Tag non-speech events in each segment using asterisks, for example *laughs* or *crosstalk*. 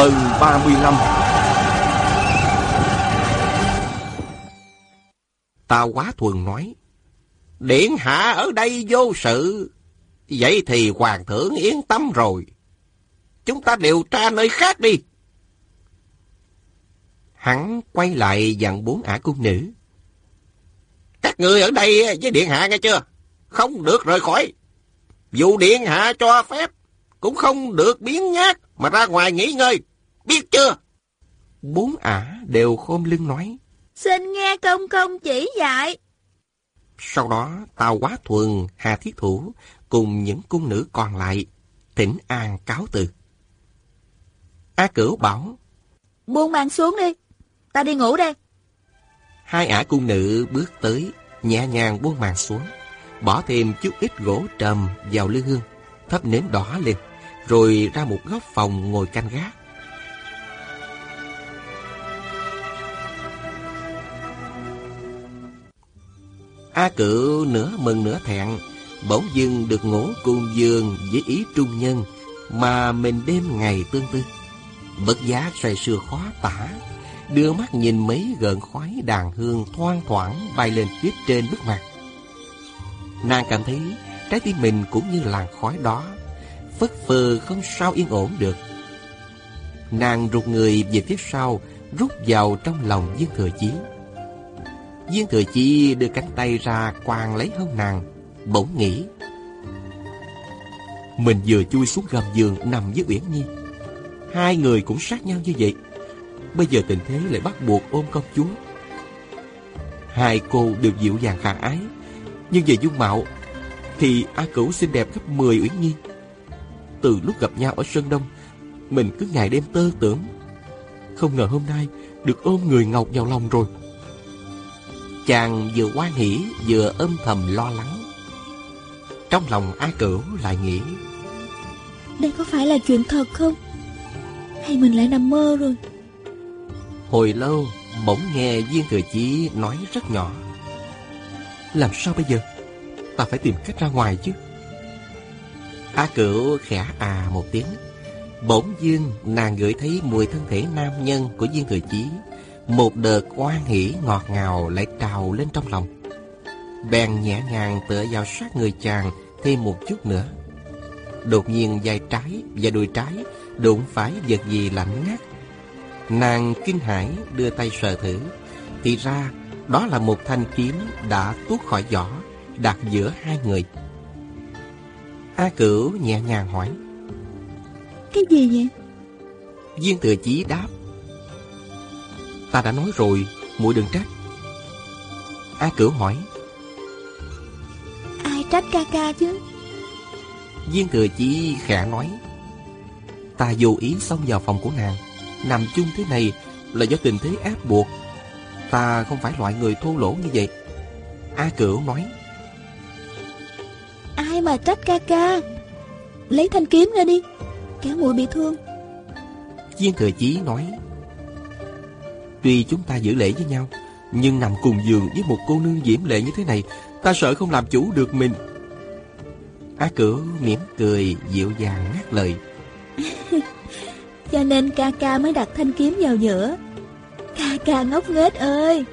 Phần 35 Tào Quá Thuần nói, Điện hạ ở đây vô sự, Vậy thì hoàng thượng yên tâm rồi. Chúng ta điều tra nơi khác đi. Hắn quay lại dặn bốn ả cung nữ, Các người ở đây với điện hạ nghe chưa? Không được rời khỏi. Dù điện hạ cho phép, cũng không được biến nhát mà ra ngoài nghỉ ngơi. Biết chưa? Bốn ả đều khom lưng nói. Xin nghe công công chỉ dạy. Sau đó, Tào Quá Thuần, Hà Thiết Thủ cùng những cung nữ còn lại thỉnh an cáo từ. A Cửu bảo. Buông màn xuống đi. Ta đi ngủ đây. Hai ả cung nữ bước tới, nhẹ nhàng buông màn xuống, bỏ thêm chút ít gỗ trầm vào lư hương, thắp nến đỏ lên rồi ra một góc phòng ngồi canh gác. A cự nửa mừng nửa thẹn, bỗng dưng được ngủ cùng giường với ý trung nhân mà mình đêm ngày tương tư. Bất giá say sưa khó tả, đưa mắt nhìn mấy gợn khói đàn hương thoang thoảng bay lên phía trên bức mặt Nàng cảm thấy trái tim mình cũng như làn khói đó phất phơ không sao yên ổn được. Nàng rụt người về phía sau, rút vào trong lòng Dương Thừa Chí. Viên Thừa chi đưa cánh tay ra quàng lấy hông nàng, bỗng nghĩ. Mình vừa chui xuống gầm giường nằm với Uyển Nhi. Hai người cũng sát nhau như vậy. Bây giờ tình thế lại bắt buộc ôm công chúa. Hai cô đều dịu dàng khả ái, nhưng về dung mạo thì A Cửu xinh đẹp gấp 10 Uyển Nhi. Từ lúc gặp nhau ở Sơn Đông Mình cứ ngày đêm tơ tưởng Không ngờ hôm nay Được ôm người Ngọc vào lòng rồi Chàng vừa hoan hỉ Vừa âm thầm lo lắng. Trong lòng A Cửu lại nghĩ Đây có phải là chuyện thật không? Hay mình lại nằm mơ rồi? Hồi lâu Bỗng nghe Viên Thừa Chí nói rất nhỏ. Làm sao bây giờ? Ta phải tìm cách ra ngoài chứ. A Cửu khẽ à một tiếng. Bỗng dưng nàng gửi thấy mùi thân thể nam nhân của viên thừa chí. Một đợt oan hỉ ngọt ngào lại trào lên trong lòng. Bèn nhẹ nhàng tựa vào sát người chàng thêm một chút nữa. Đột nhiên vai trái và đùi trái đụng phải vật gì lạnh ngắt. Nàng kinh hãi đưa tay sờ thử. Thì ra đó là một thanh kiếm đã tuốt khỏi vỏ đặt giữa hai người. A Cửu nhẹ nhàng hỏi. Cái gì vậy? Viên thừa chí đáp. Ta đã nói rồi, muội đừng trách. A Cửu hỏi. Ai trách ca ca chứ? Viên thừa chí khẽ nói. Ta vô ý xông vào phòng của nàng. Nằm chung thế này là do tình thế ép buộc. Ta không phải loại người thô lỗ như vậy. A Cửu nói ai mà trách ca ca Lấy thanh kiếm ra đi Kéo muội bị thương Viên thừa chí nói Tuy chúng ta giữ lễ với nhau Nhưng nằm cùng giường với một cô nương diễm lệ như thế này Ta sợ không làm chủ được mình. Á cửu mỉm cười dịu dàng ngắt lời. *laughs* Cho nên ca ca mới đặt thanh kiếm vào giữa. Ca ca ngốc nghếch ơi.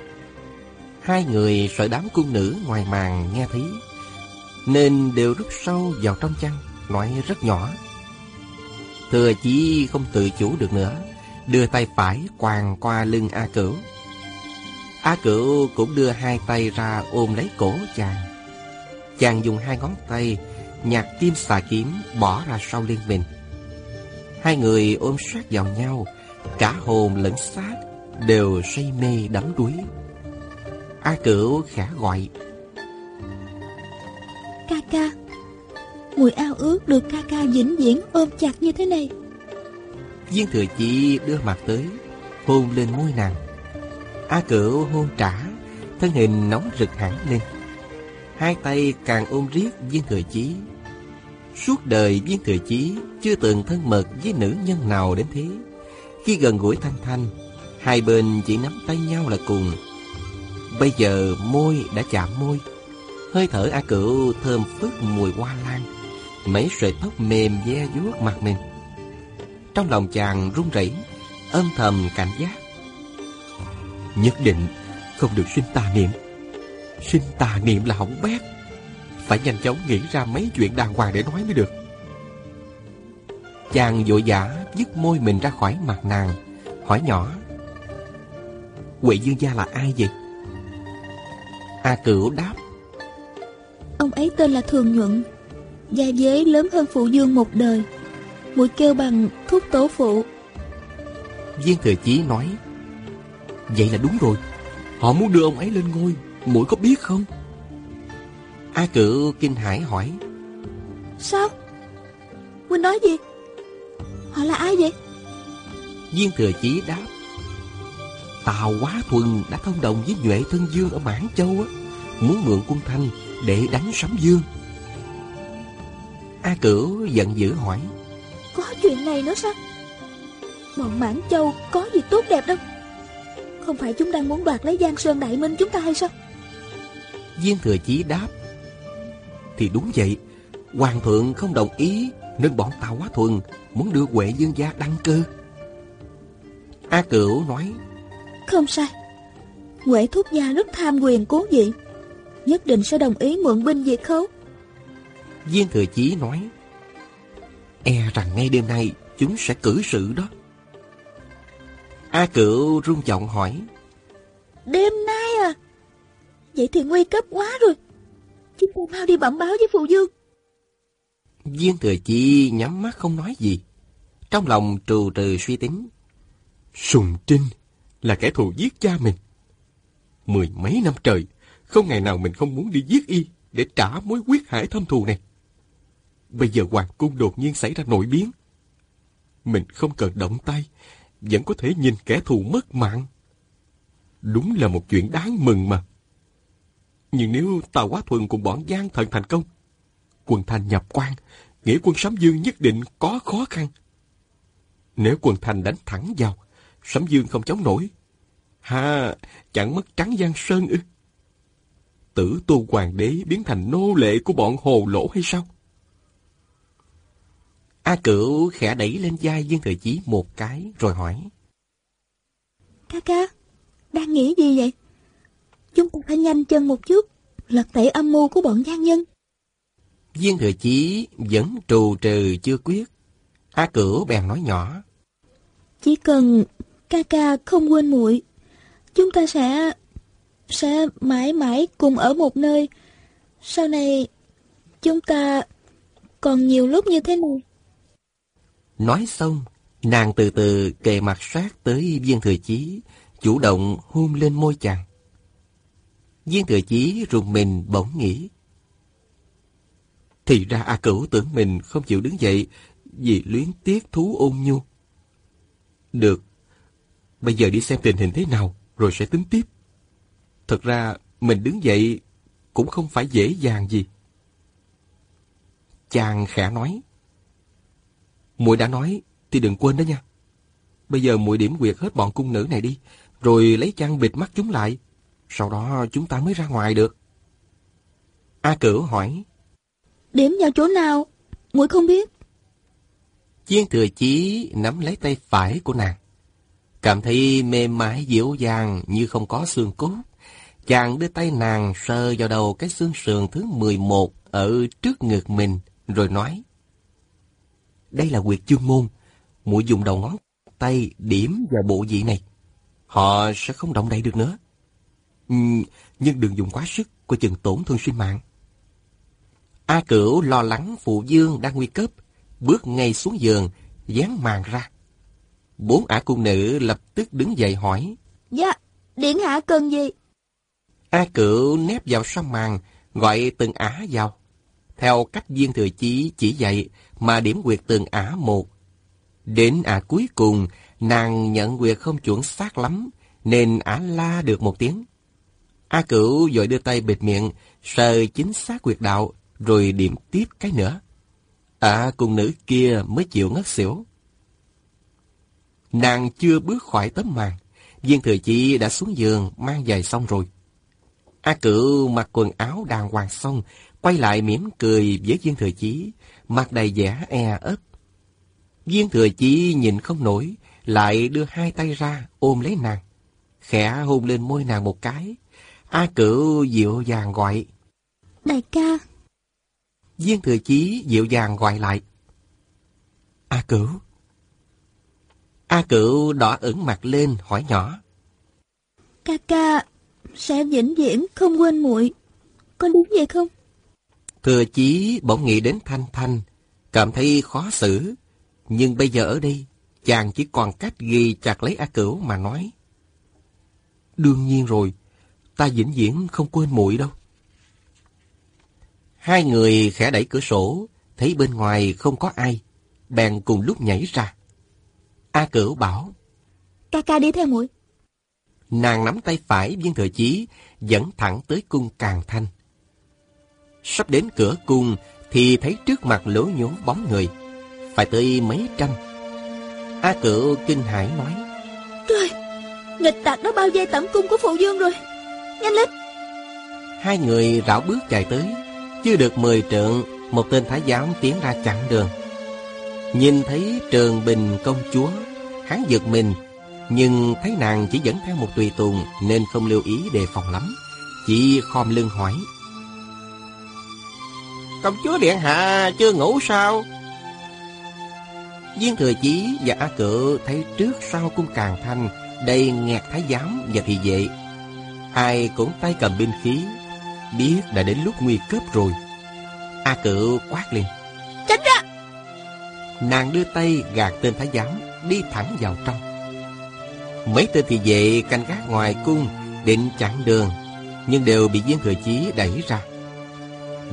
Hai người sợ đám cung nữ ngoài màn nghe thấy nên đều rút sâu vào trong chăn, nói rất nhỏ. Thừa chí không tự chủ được nữa, đưa tay phải quàng qua lưng A Cửu. A Cửu cũng đưa hai tay ra ôm lấy cổ chàng. Chàng dùng hai ngón tay nhặt kim xà kiếm bỏ ra sau lưng mình. Hai người ôm sát vào nhau, cả hồn lẫn xác đều say mê đắm đuối. A Cửu khẽ gọi Ca ca Mùi ao ước được ca ca vĩnh viễn ôm chặt như thế này Viên thừa chí đưa mặt tới, hôn lên môi nàng. A cửu hôn trả, thân hình nóng rực hẳn lên. Hai tay càng ôm riết viên thừa chí. Suốt đời viên thừa chí chưa từng thân mật với nữ nhân nào đến thế. Khi gần gũi Thanh Thanh, hai bên chỉ nắm tay nhau là cùng. Bây giờ môi đã chạm môi, hơi thở A Cửu thơm phức mùi hoa lan, mấy sợi tóc mềm ve vuốt mặt mình. Trong lòng chàng run rẩy, âm thầm cảnh giác. Nhất định không được sinh tà niệm. Sinh tà niệm là hỏng bét. Phải nhanh chóng nghĩ ra mấy chuyện đàng hoàng để nói mới được. Chàng vội vã dứt môi mình ra khỏi mặt nàng, hỏi nhỏ. Quệ dương gia là ai vậy? A Cửu đáp. Ông ấy tên là Thường Nhuận, gia giới lớn hơn phụ dương một đời. Mũi kêu bằng thuốc tổ phụ. Viên Thừa Chí nói. Vậy là đúng rồi. Họ muốn đưa ông ấy lên ngôi, mũi có biết không? A Cửu kinh hãi hỏi. Sao? Huynh nói gì? Họ là ai vậy? Viên Thừa Chí đáp. Tào Quá Thuần đã thông đồng với Nhuệ Thân Dương ở Mãn Châu á, muốn mượn quân thanh để đánh Sấm Dương. A Cửu giận dữ hỏi. Có chuyện này nữa sao? Bọn Mãn Châu có gì tốt đẹp đâu. Không phải chúng đang muốn đoạt lấy Giang Sơn Đại Minh chúng ta hay sao? Viên Thừa Chí đáp. Thì đúng vậy, Hoàng thượng không đồng ý nên bọn Tào Quá Thuần muốn đưa Huệ Dương gia đăng cơ. A Cửu nói. Không sai. Huệ Thúc Gia rất tham quyền cố dị. Nhất định sẽ đồng ý mượn binh diệt khấu. Viên Thừa Chí nói. E rằng ngay đêm nay chúng sẽ cử sự đó. A Cửu rung giọng hỏi. Đêm nay à? Vậy thì nguy cấp quá rồi. Chúng ta mau đi bẩm báo với Phụ Dương. Viên Thừa Chi nhắm mắt không nói gì. Trong lòng trù trừ suy tính. Sùng Trinh là kẻ thù giết cha mình. Mười mấy năm trời, không ngày nào mình không muốn đi giết y để trả mối quyết hải thâm thù này. Bây giờ Hoàng Cung đột nhiên xảy ra nội biến. Mình không cần động tay, vẫn có thể nhìn kẻ thù mất mạng. Đúng là một chuyện đáng mừng mà. Nhưng nếu Tào Quá Thuần cùng bọn Giang Thần thành công, quần Thành nhập quan, nghĩa quân Sấm Dương nhất định có khó khăn. Nếu quần Thành đánh thẳng vào, Sấm Dương không chống nổi. Ha, chẳng mất trắng Giang Sơn ư. Tử tu hoàng đế biến thành nô lệ của bọn hồ lỗ hay sao? A Cửu khẽ đẩy lên vai viên thời chí một cái rồi hỏi. Ca ca, đang nghĩ gì vậy? Chúng ta phải nhanh chân một chút, lật tẩy âm mưu của bọn gian nhân. Viên thừa chí vẫn trù trừ chưa quyết. A Cửu bèn nói nhỏ. Chỉ cần ca ca không quên muội, chúng ta sẽ sẽ mãi mãi cùng ở một nơi. Sau này chúng ta còn nhiều lúc như thế này. Nói xong, nàng từ từ kề mặt sát tới viên thừa chí, chủ động hôn lên môi chàng. Viên thừa chí rùng mình bỗng nghĩ. Thì ra A Cửu tưởng mình không chịu đứng dậy vì luyến tiếc thú ôn nhu. Được, bây giờ đi xem tình hình thế nào rồi sẽ tính tiếp. Thật ra mình đứng dậy cũng không phải dễ dàng gì. Chàng khẽ nói muội đã nói thì đừng quên đó nha. Bây giờ muội điểm quyệt hết bọn cung nữ này đi, rồi lấy chăn bịt mắt chúng lại. Sau đó chúng ta mới ra ngoài được. A Cửu hỏi. Điểm vào chỗ nào? muội không biết. Chiên thừa chí nắm lấy tay phải của nàng. Cảm thấy mềm mại dịu dàng như không có xương cốt. Chàng đưa tay nàng sờ vào đầu cái xương sườn thứ 11 ở trước ngực mình, rồi nói. Đây là quyệt chương môn. muội dùng đầu ngón tay điểm vào bộ vị này. Họ sẽ không động đậy được nữa. Ừ, nhưng đừng dùng quá sức, coi chừng tổn thương sinh mạng. A Cửu lo lắng phụ dương đang nguy cấp, bước ngay xuống giường, dán màn ra. Bốn ả cung nữ lập tức đứng dậy hỏi. Dạ, điện hạ cần gì? A Cửu nép vào sau màn, gọi từng ả vào. Theo cách viên thừa chí chỉ dạy mà điểm quyệt từng ả một. Đến ả cuối cùng, nàng nhận quyệt không chuẩn xác lắm, nên ả la được một tiếng. A cửu vội đưa tay bịt miệng, sờ chính xác quyệt đạo, rồi điểm tiếp cái nữa. Ả cùng nữ kia mới chịu ngất xỉu. Nàng chưa bước khỏi tấm màn, viên thừa chi đã xuống giường mang giày xong rồi. A cửu mặc quần áo đàng hoàng xong, quay lại mỉm cười với viên thừa chí, mặt đầy vẻ e ấp. Viên thừa chí nhìn không nổi, lại đưa hai tay ra ôm lấy nàng. Khẽ hôn lên môi nàng một cái. A cửu dịu dàng gọi. Đại ca. Viên thừa chí dịu dàng gọi lại. A cửu. A cửu đỏ ửng mặt lên hỏi nhỏ. Ca ca sẽ vĩnh viễn không quên muội Có đúng vậy không? Thừa chí bỗng nghĩ đến Thanh Thanh, cảm thấy khó xử. Nhưng bây giờ ở đây, chàng chỉ còn cách ghi chặt lấy A Cửu mà nói. Đương nhiên rồi, ta vĩnh viễn không quên muội đâu. Hai người khẽ đẩy cửa sổ, thấy bên ngoài không có ai, bèn cùng lúc nhảy ra. A Cửu bảo, Ca ca đi theo muội Nàng nắm tay phải viên thừa chí, dẫn thẳng tới cung càng thanh. Sắp đến cửa cung, thì thấy trước mặt lỗ nhốn bóng người. Phải tới mấy trăm. A cửu kinh hãi nói. Trời, nghịch tặc đã bao vây tẩm cung của phụ dương rồi. Nhanh lên. Hai người rảo bước chạy tới. Chưa được mười trượng, một tên thái giám tiến ra chặn đường. Nhìn thấy trường bình công chúa, hắn giật mình, nhưng thấy nàng chỉ dẫn theo một tùy tùng nên không lưu ý đề phòng lắm. Chỉ khom lưng hỏi. Công chúa Điện Hạ chưa ngủ sao? Viên Thừa Chí và A Cự thấy trước sau cung càng thanh đầy nghẹt thái giám và thị vệ. Ai cũng tay cầm binh khí, biết đã đến lúc nguy cấp rồi. A Cự quát lên. Tránh ra! Nàng đưa tay gạt tên thái giám, đi thẳng vào trong. Mấy tên thị vệ canh gác ngoài cung, định chặn đường, nhưng đều bị viên thừa chí đẩy ra.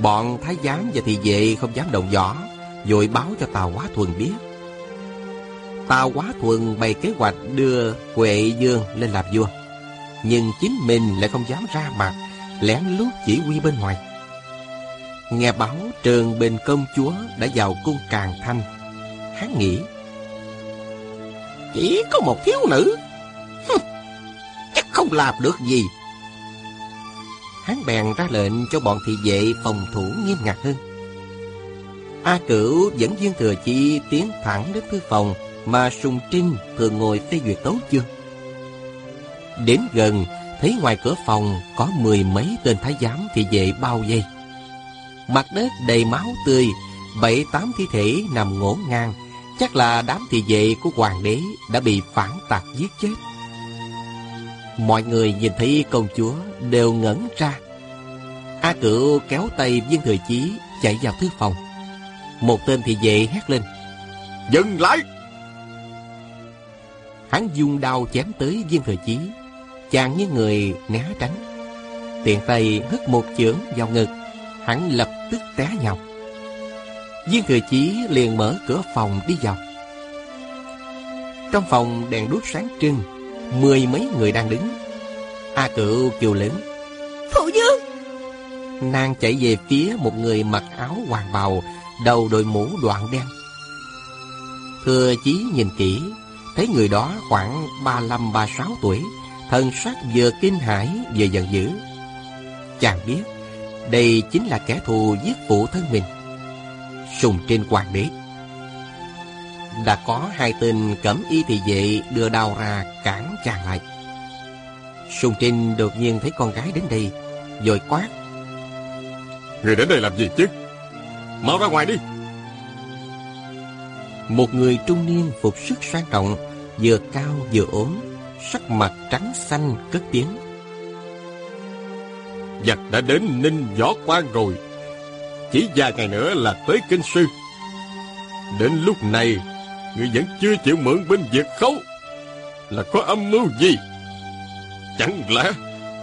Bọn thái giám và thị vệ không dám động võ, vội báo cho Tào Quá Thuần biết. Tào Quá Thuần bày kế hoạch đưa Huệ Dương lên làm vua. Nhưng chính mình lại không dám ra mặt, lén lút chỉ huy bên ngoài. Nghe báo Trường Bình Công Chúa đã vào cung Càng Thanh. Hắn nghĩ, chỉ có một thiếu nữ, chắc không làm được gì hắn bèn ra lệnh cho bọn thị vệ phòng thủ nghiêm ngặt hơn. A Cửu dẫn viên thừa chi tiến thẳng đến thư phòng mà Sùng Trinh thường ngồi phê duyệt tấu chương. Đến gần, thấy ngoài cửa phòng có mười mấy tên thái giám thị vệ bao vây. Mặt đất đầy máu tươi, bảy tám thi thể nằm ngổn ngang, chắc là đám thị vệ của hoàng đế đã bị phản tặc giết chết. Mọi người nhìn thấy công chúa đều ngẩn ra. A cửu kéo tay viên thừa chí chạy vào thư phòng. Một tên thị vệ hét lên. Dừng lại! Hắn dùng đao chém tới viên thừa chí. Chàng như người né tránh. Tiện tay hất một chưởng vào ngực. Hắn lập tức té nhào. Viên thừa chí liền mở cửa phòng đi vào. Trong phòng đèn đuốc sáng trưng Mười mấy người đang đứng. A cựu kêu lớn. Phụ dương Nàng chạy về phía một người mặc áo hoàng bào Đầu đội mũ đoạn đen. Thừa chí nhìn kỹ Thấy người đó khoảng ba mươi ba sáu tuổi Thần sắc vừa kinh hãi vừa giận dữ. Chàng biết Đây chính là kẻ thù giết phụ thân mình. Sùng trên hoàng đế đã có hai tên cẩm y thị vệ đưa đao ra cản chàng lại. Sùng Trinh đột nhiên thấy con gái đến đây, rồi quát. Người đến đây làm gì chứ? Mau ra ngoài đi! Một người trung niên phục sức sang trọng, vừa cao vừa ốm, sắc mặt trắng xanh cất tiếng. Giặc đã đến Ninh Võ Quan rồi. Chỉ vài ngày nữa là tới Kinh Sư. Đến lúc này Ngươi vẫn chưa chịu mượn binh diệt khấu Là có âm mưu gì Chẳng lẽ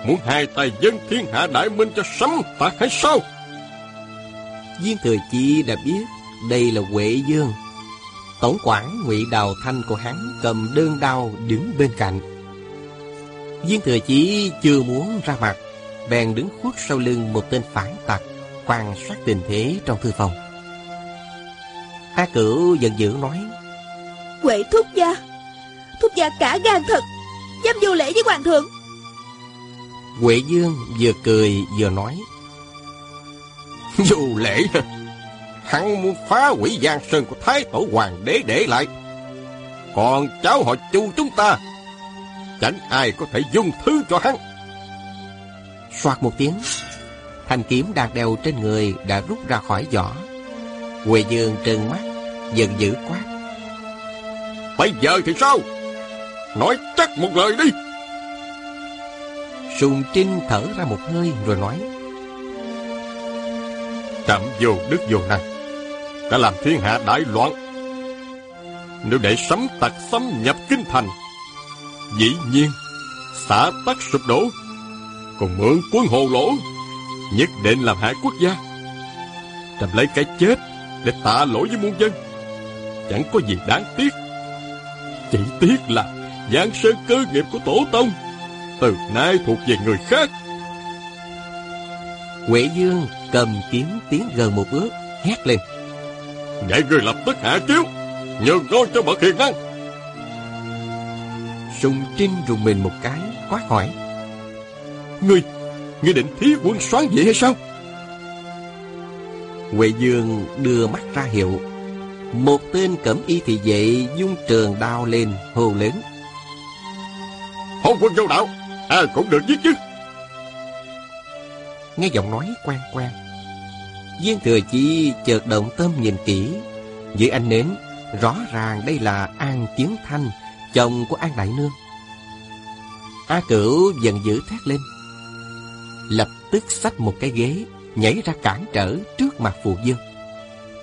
Muốn hai tay dân thiên hạ đại minh cho sấm tạc hay sao Viên Thừa Chi đã biết Đây là Huệ Dương Tổng quản ngụy Đào Thanh của hắn cầm đơn đao đứng bên cạnh. Viên thừa chí chưa muốn ra mặt, bèn đứng khuất sau lưng một tên phản tặc, quan sát tình thế trong thư phòng. A Cửu giận dữ nói, Quệ thúc gia, thúc gia cả gan thật, dám vô lễ với hoàng thượng. Huệ Dương vừa cười vừa nói, *laughs* Dù lễ? Hắn muốn phá hủy giang sơn của Thái Tổ Hoàng đế để lại. Còn cháu họ chu chúng ta Chẳng ai có thể dung thứ cho hắn. Soạt một tiếng Thanh kiếm đang đeo trên người đã rút ra khỏi vỏ. Huệ Dương trừng mắt Giận dữ quát Bây giờ thì sao? Nói chắc một lời đi. Sùng Trinh thở ra một hơi rồi nói. Trạm vô đức vô năng Đã làm thiên hạ đại loạn. Nếu để sấm tặc xâm nhập kinh thành Dĩ nhiên xã tắc sụp đổ Còn mượn quân hồ lỗ Nhất định làm hại quốc gia. Trầm lấy cái chết Để tạ lỗi với muôn dân Chẳng có gì đáng tiếc Chỉ tiếc là Giang sơn cơ nghiệp của tổ tông Từ nay thuộc về người khác. Huệ Dương cầm kiếm tiến gần một bước Hét lên. Vậy người lập tức hạ chiếu Nhường ngôi cho bậc hiền năng. Sùng Trinh rùng mình một cái Quát hỏi. Ngươi Ngươi định thí quân soán vậy hay sao? Huệ Dương đưa mắt ra hiệu Một tên cẩm y thị vệ dung trường đao lên hô lớn. Hôn quân vô đạo Ai cũng được giết chứ. Nghe giọng nói quen quen Viên thừa chi chợt động tâm nhìn kỹ. Dưới ánh nến Rõ ràng đây là An Chiến Thanh Chồng của An Đại Nương. A Cửu giận dữ thét lên. Lập tức xách một cái ghế Nhảy ra cản trở trước mặt Phù Dương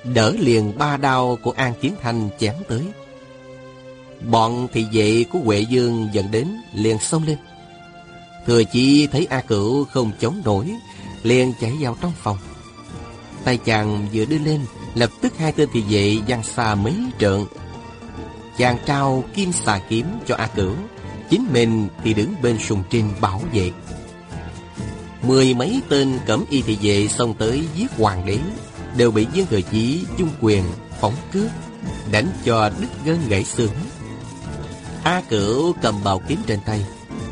Đỡ liền ba đao của An Chiến Thanh chém tới. Bọn thị vệ của Huệ Dương dần đến, liền xông lên. Thừa chi thấy A Cửu không chống nổi, liền chạy vào trong phòng. Tay chàng vừa đưa lên, lập tức hai tên thị vệ giăng xa mấy trượng. Chàng trao kim xà kiếm cho a cửu, chính mình thì đứng bên sùng trinh bảo vệ. Mười mấy tên cẩm y thị vệ xông tới giết hoàng đế đều bị viên thừa chí dung quyền phóng cướp đánh cho đứt gân gãy xương. A cửu cầm bào kiếm trên tay,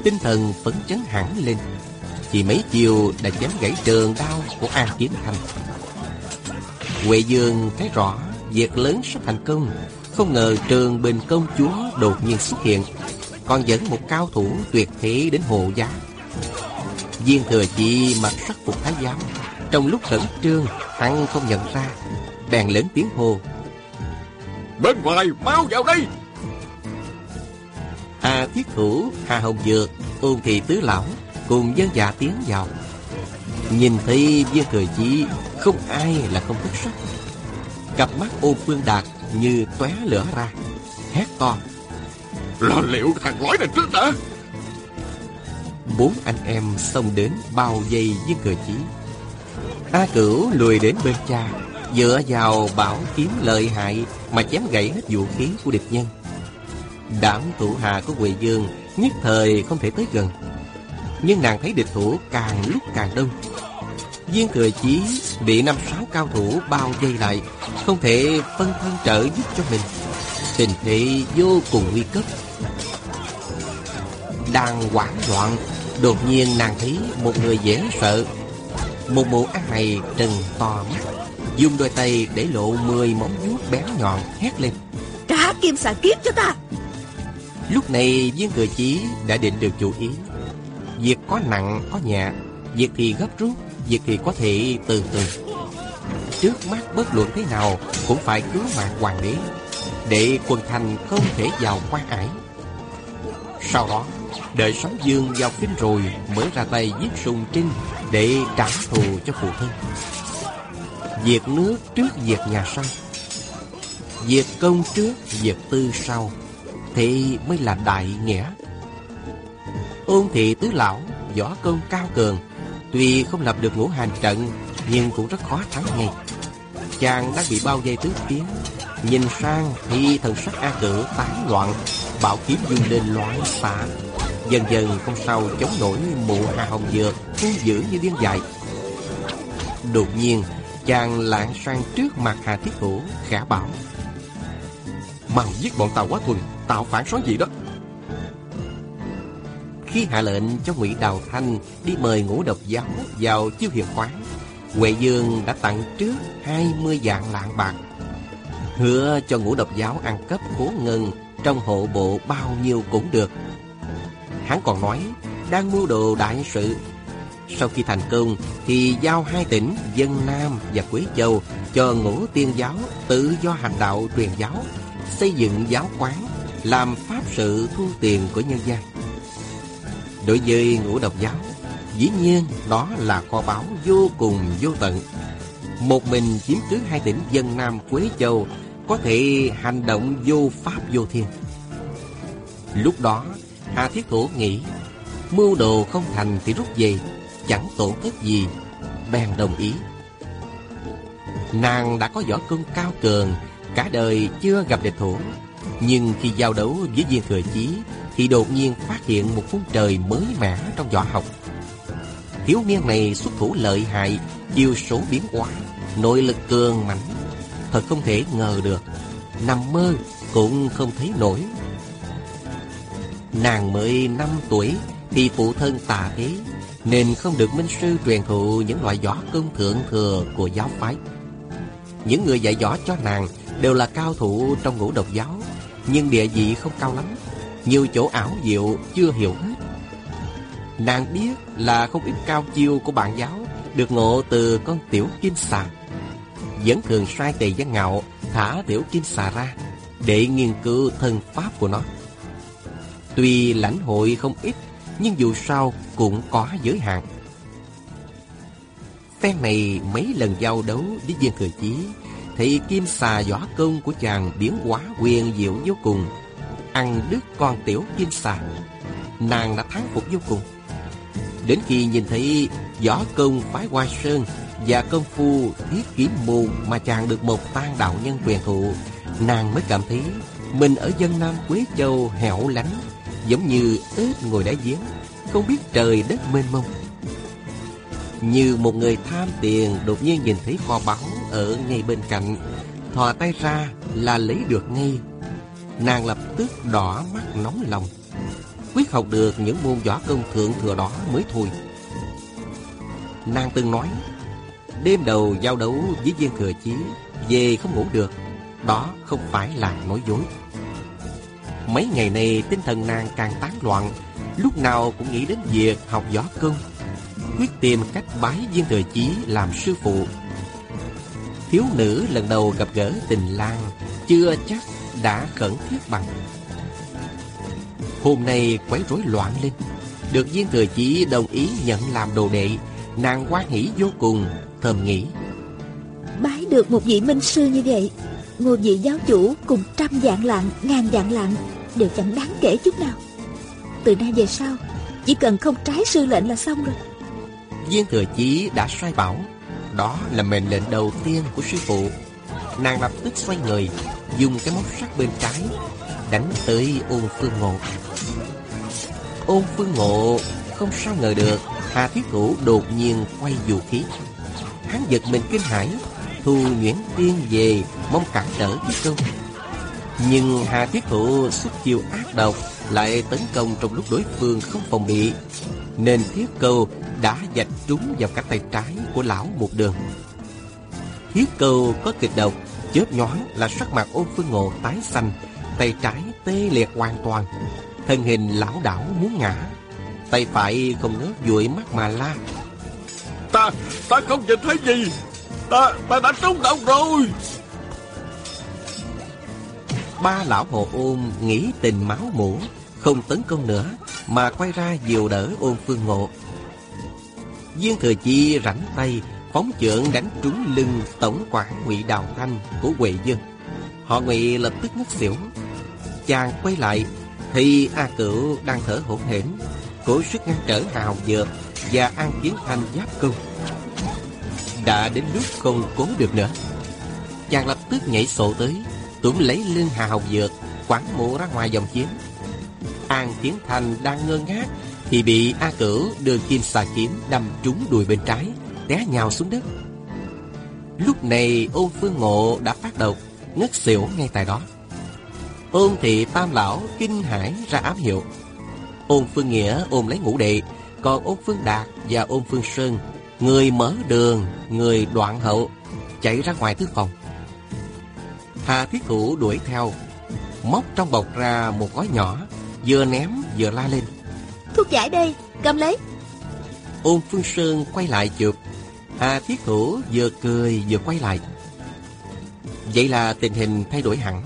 tinh thần phấn chấn hẳn lên. Chỉ mấy chiều đã chém gãy trường đao của An Kiếm Thanh. Huệ Dương thấy rõ Việc lớn sắp thành công, Không ngờ trường bình công chúa đột nhiên xuất hiện, Còn dẫn một cao thủ tuyệt thế đến hộ giá. Viên thừa chi mặc sắc phục thái giám trong lúc khẩn trương Hắn không nhận ra Bèn lớn tiếng hô. Bên ngoài mau vào đây! A thiết thủ Hà Hồng Dược Ôn thị tứ lão cùng dân dạ tiến vào. Nhìn thấy viên thừa chí không ai là không thất sắc. Cặp mắt ôn phương đạt như tóe lửa ra hét to. Lo liệu thằng lõi này trước đã? Bốn anh em xông đến bao vây viên thừa chí a cửu lùi đến bên cha, dựa vào bảo kiếm lợi hại mà chém gãy hết vũ khí của địch nhân. Đảm thủ hạ của Quỳ dương nhất thời không thể tới gần, nhưng nàng thấy địch thủ càng lúc càng đông. Viên thừa chí bị năm sáu cao thủ bao vây lại, Không thể phân thân trợ giúp cho mình. Tình thế vô cùng nguy cấp. Đang hoảng loạn, Đột nhiên nàng thấy một người dễ sợ một mụ ác này trừng to mắt. Dùng đôi tay để lộ mười móng vuốt bén nhọn hét lên. Trả kim xà kiếm cho ta. Lúc này viên thừa chí đã định được chủ ý. Việc có nặng có nhẹ Việc thì gấp rút Việc thì có thể từ từ. Trước mắt bất luận thế nào Cũng phải cứu mạng hoàng đế Để quân thành không thể vào quan ải sau đó Đợi sóng dương vào kinh rồi Mới ra tay giết sùng trinh Để trả thù cho phụ thân. Việc nước trước việc nhà sau. Việc công trước Việc tư sau. Thì mới là đại nghĩa. Ôn thị tứ lão, Võ công cao cường, Tuy không lập được ngũ hành trận, Nhưng cũng rất khó thắng ngay. Chàng đã bị bao vây tứ phía Nhìn sang thì thần sắc A Cử tán loạn Bảo kiếm dung lên loáng xạ Dần dần không sao chống nổi mụ Hà Hồng Dược Hung dữ như điên dại Đột nhiên, Chàng lạng sang trước mặt Hà Thiết Hữu khả bảo, Mau giết bọn tàu quá thuần Tạo phản xóa gì đó? Khi hạ lệnh cho ngụy Đào Thanh Đi mời ngũ độc giáo vào chiêu hiền quán Huệ Dương đã tặng trước hai mươi vạn lạng bạc, Hứa cho ngũ độc giáo ăn cấp cố ngân trong hộ bộ bao nhiêu cũng được. Hắn còn nói, Đang mưu đồ đại sự. Sau khi thành công, Thì giao hai tỉnh, Dân Nam và Quế Châu, Cho ngũ tiên giáo tự do hành đạo truyền giáo, Xây dựng giáo quán, Làm pháp sự thu tiền của nhân gian. Đối với ngũ độc giáo, Dĩ nhiên đó là kho báu vô cùng vô tận. Một mình chiếm cứ hai tỉnh dân Nam, Quế Châu có thể hành động vô pháp vô thiên. Lúc đó, Hà Thiết Thủ nghĩ, Mưu đồ không thành thì rút về, Chẳng tổn thất gì, Bèn đồng ý. Nàng đã có võ công cao cường, Cả đời chưa gặp địch thủ. Nhưng khi giao đấu với viên thừa chí, Thì đột nhiên phát hiện một phút trời mới mẻ trong võ học. Thiếu niên này xuất thủ lợi hại, Chiêu số biến hóa, Nội lực cường mãnh Thật không thể ngờ được. Nằm mơ cũng không thấy nổi. Nàng mới 5 tuổi Thì phụ thân tà thế Nên không được minh sư truyền thụ Những loại võ công thượng thừa của giáo phái. Những người dạy võ cho nàng Đều là cao thủ trong ngũ độc giáo, Nhưng địa vị không cao lắm, Nhiều chỗ ảo diệu chưa hiểu hết. Nàng biết là không ít cao chiêu của bạn giáo Được ngộ từ con tiểu kim sàng vẫn thường sai tề giác ngạo, Thả tiểu kim xà ra, Để nghiên cứu thân pháp của nó. Tuy lãnh hội không ít, Nhưng dù sao cũng có giới hạn. Phen này mấy lần giao đấu với viên thừa chí, Thì kim xà võ công của chàng biến hóa quyền diệu vô cùng. Ăn đứt con tiểu kim xà, Nàng đã thắng phục vô cùng. Đến khi nhìn thấy võ công phái Hoa Sơn và công phu thiết kiếm mù mà chàng được một tan đạo nhân quyền thụ, nàng mới cảm thấy mình ở dân Nam Quế Châu hẻo lánh, giống như ếch ngồi đáy giếng, không biết trời đất mênh mông. Như một người tham tiền đột nhiên nhìn thấy kho báu ở ngay bên cạnh, thò tay ra là lấy được ngay. Nàng lập tức đỏ mắt nóng lòng quyết học được những môn võ công thượng thừa đó mới thôi. Nàng từng nói, đêm đầu giao đấu với viên thừa chí, về không ngủ được, đó không phải là nói dối. Mấy ngày này tinh thần nàng càng tán loạn, lúc nào cũng nghĩ đến việc học võ công, quyết tìm cách bái viên thừa chí làm sư phụ. Thiếu nữ lần đầu gặp gỡ tình lang, chưa chắc đã khẩn thiết bằng Hôm nay quấy rối loạn lên Được viên thừa chí đồng ý nhận làm đồ đệ Nàng quá nghĩ vô cùng Thầm nghĩ. Bái được một vị minh sư như vậy Ngôi vị giáo chủ cùng trăm dạng lạng Ngàn dạng lạng Đều chẳng đáng kể chút nào. Từ nay về sau Chỉ cần không trái sư lệnh là xong rồi. Viên thừa chí đã sai bảo Đó là mệnh lệnh đầu tiên của sư phụ. Nàng lập tức xoay người Dùng cái móc sắt bên trái Đánh tới ôn phương ngộ. Ôn phương ngộ Không sao ngờ được Hà Thiết Thủ đột nhiên quay vũ khí Hắn giật mình kinh hãi, Thu Nguyễn Tiên về, Mong cản trở thiết công. Nhưng Hà Thiết thụ xuất chiêu ác độc, Lại tấn công trong lúc đối phương không phòng bị, Nên thiết câu đã dạch trúng vào cả tay trái của lão một đường. Thiết câu có kịch độc, Chớp nhoáng là sắc mặt ôn phương ngộ tái xanh, Tay trái tê liệt hoàn toàn. Thân hình lão đảo muốn ngã, Tay phải không ngớt dụi mắt mà la Ta, ta không nhìn thấy gì. Ta, ta đã trúng độc rồi. Ba lão hồ ôm nghĩ tình máu mũ Không tấn công nữa Mà quay ra dìu đỡ ôn phương ngộ. Viên thừa chi rảnh tay Phóng chưởng đánh trúng lưng Tổng quản ngụy Đào Thanh của Huệ Dương Họ ngụy lập tức ngất xỉu. Chàng quay lại Thì A Cửu đang thở hổn hển Cố sức ngăn trở hào dược Và An Kiến Thanh giáp công đã đến lúc không cố được nữa Chàng lập tức nhảy sổ tới Tuấn lấy lưng Hà Hồng Dược, quẳng mũ ra ngoài dòng chiến. An Tiến Thành đang ngơ ngác, thì bị A Cửu đưa kim xà kiếm đâm trúng đùi bên trái, té nhào xuống đất. Lúc này ôn phương ngộ đã phát độc, ngất xỉu ngay tại đó. Ôn thị tam lão kinh hãi ra ám hiệu. Ôn phương nghĩa ôm lấy ngũ đệ, còn ôn phương đạt và ôn phương sơn, người mở đường, người đoạn hậu, chạy ra ngoài thư phòng. Hà thiết thủ đuổi theo, móc trong bọc ra một gói nhỏ, vừa ném vừa la lên. Thuốc giải đây, cầm lấy. Ôn Phương Sơn quay lại chụp. Hà Thiết Thủ vừa cười vừa quay lại. Vậy là tình hình thay đổi hẳn.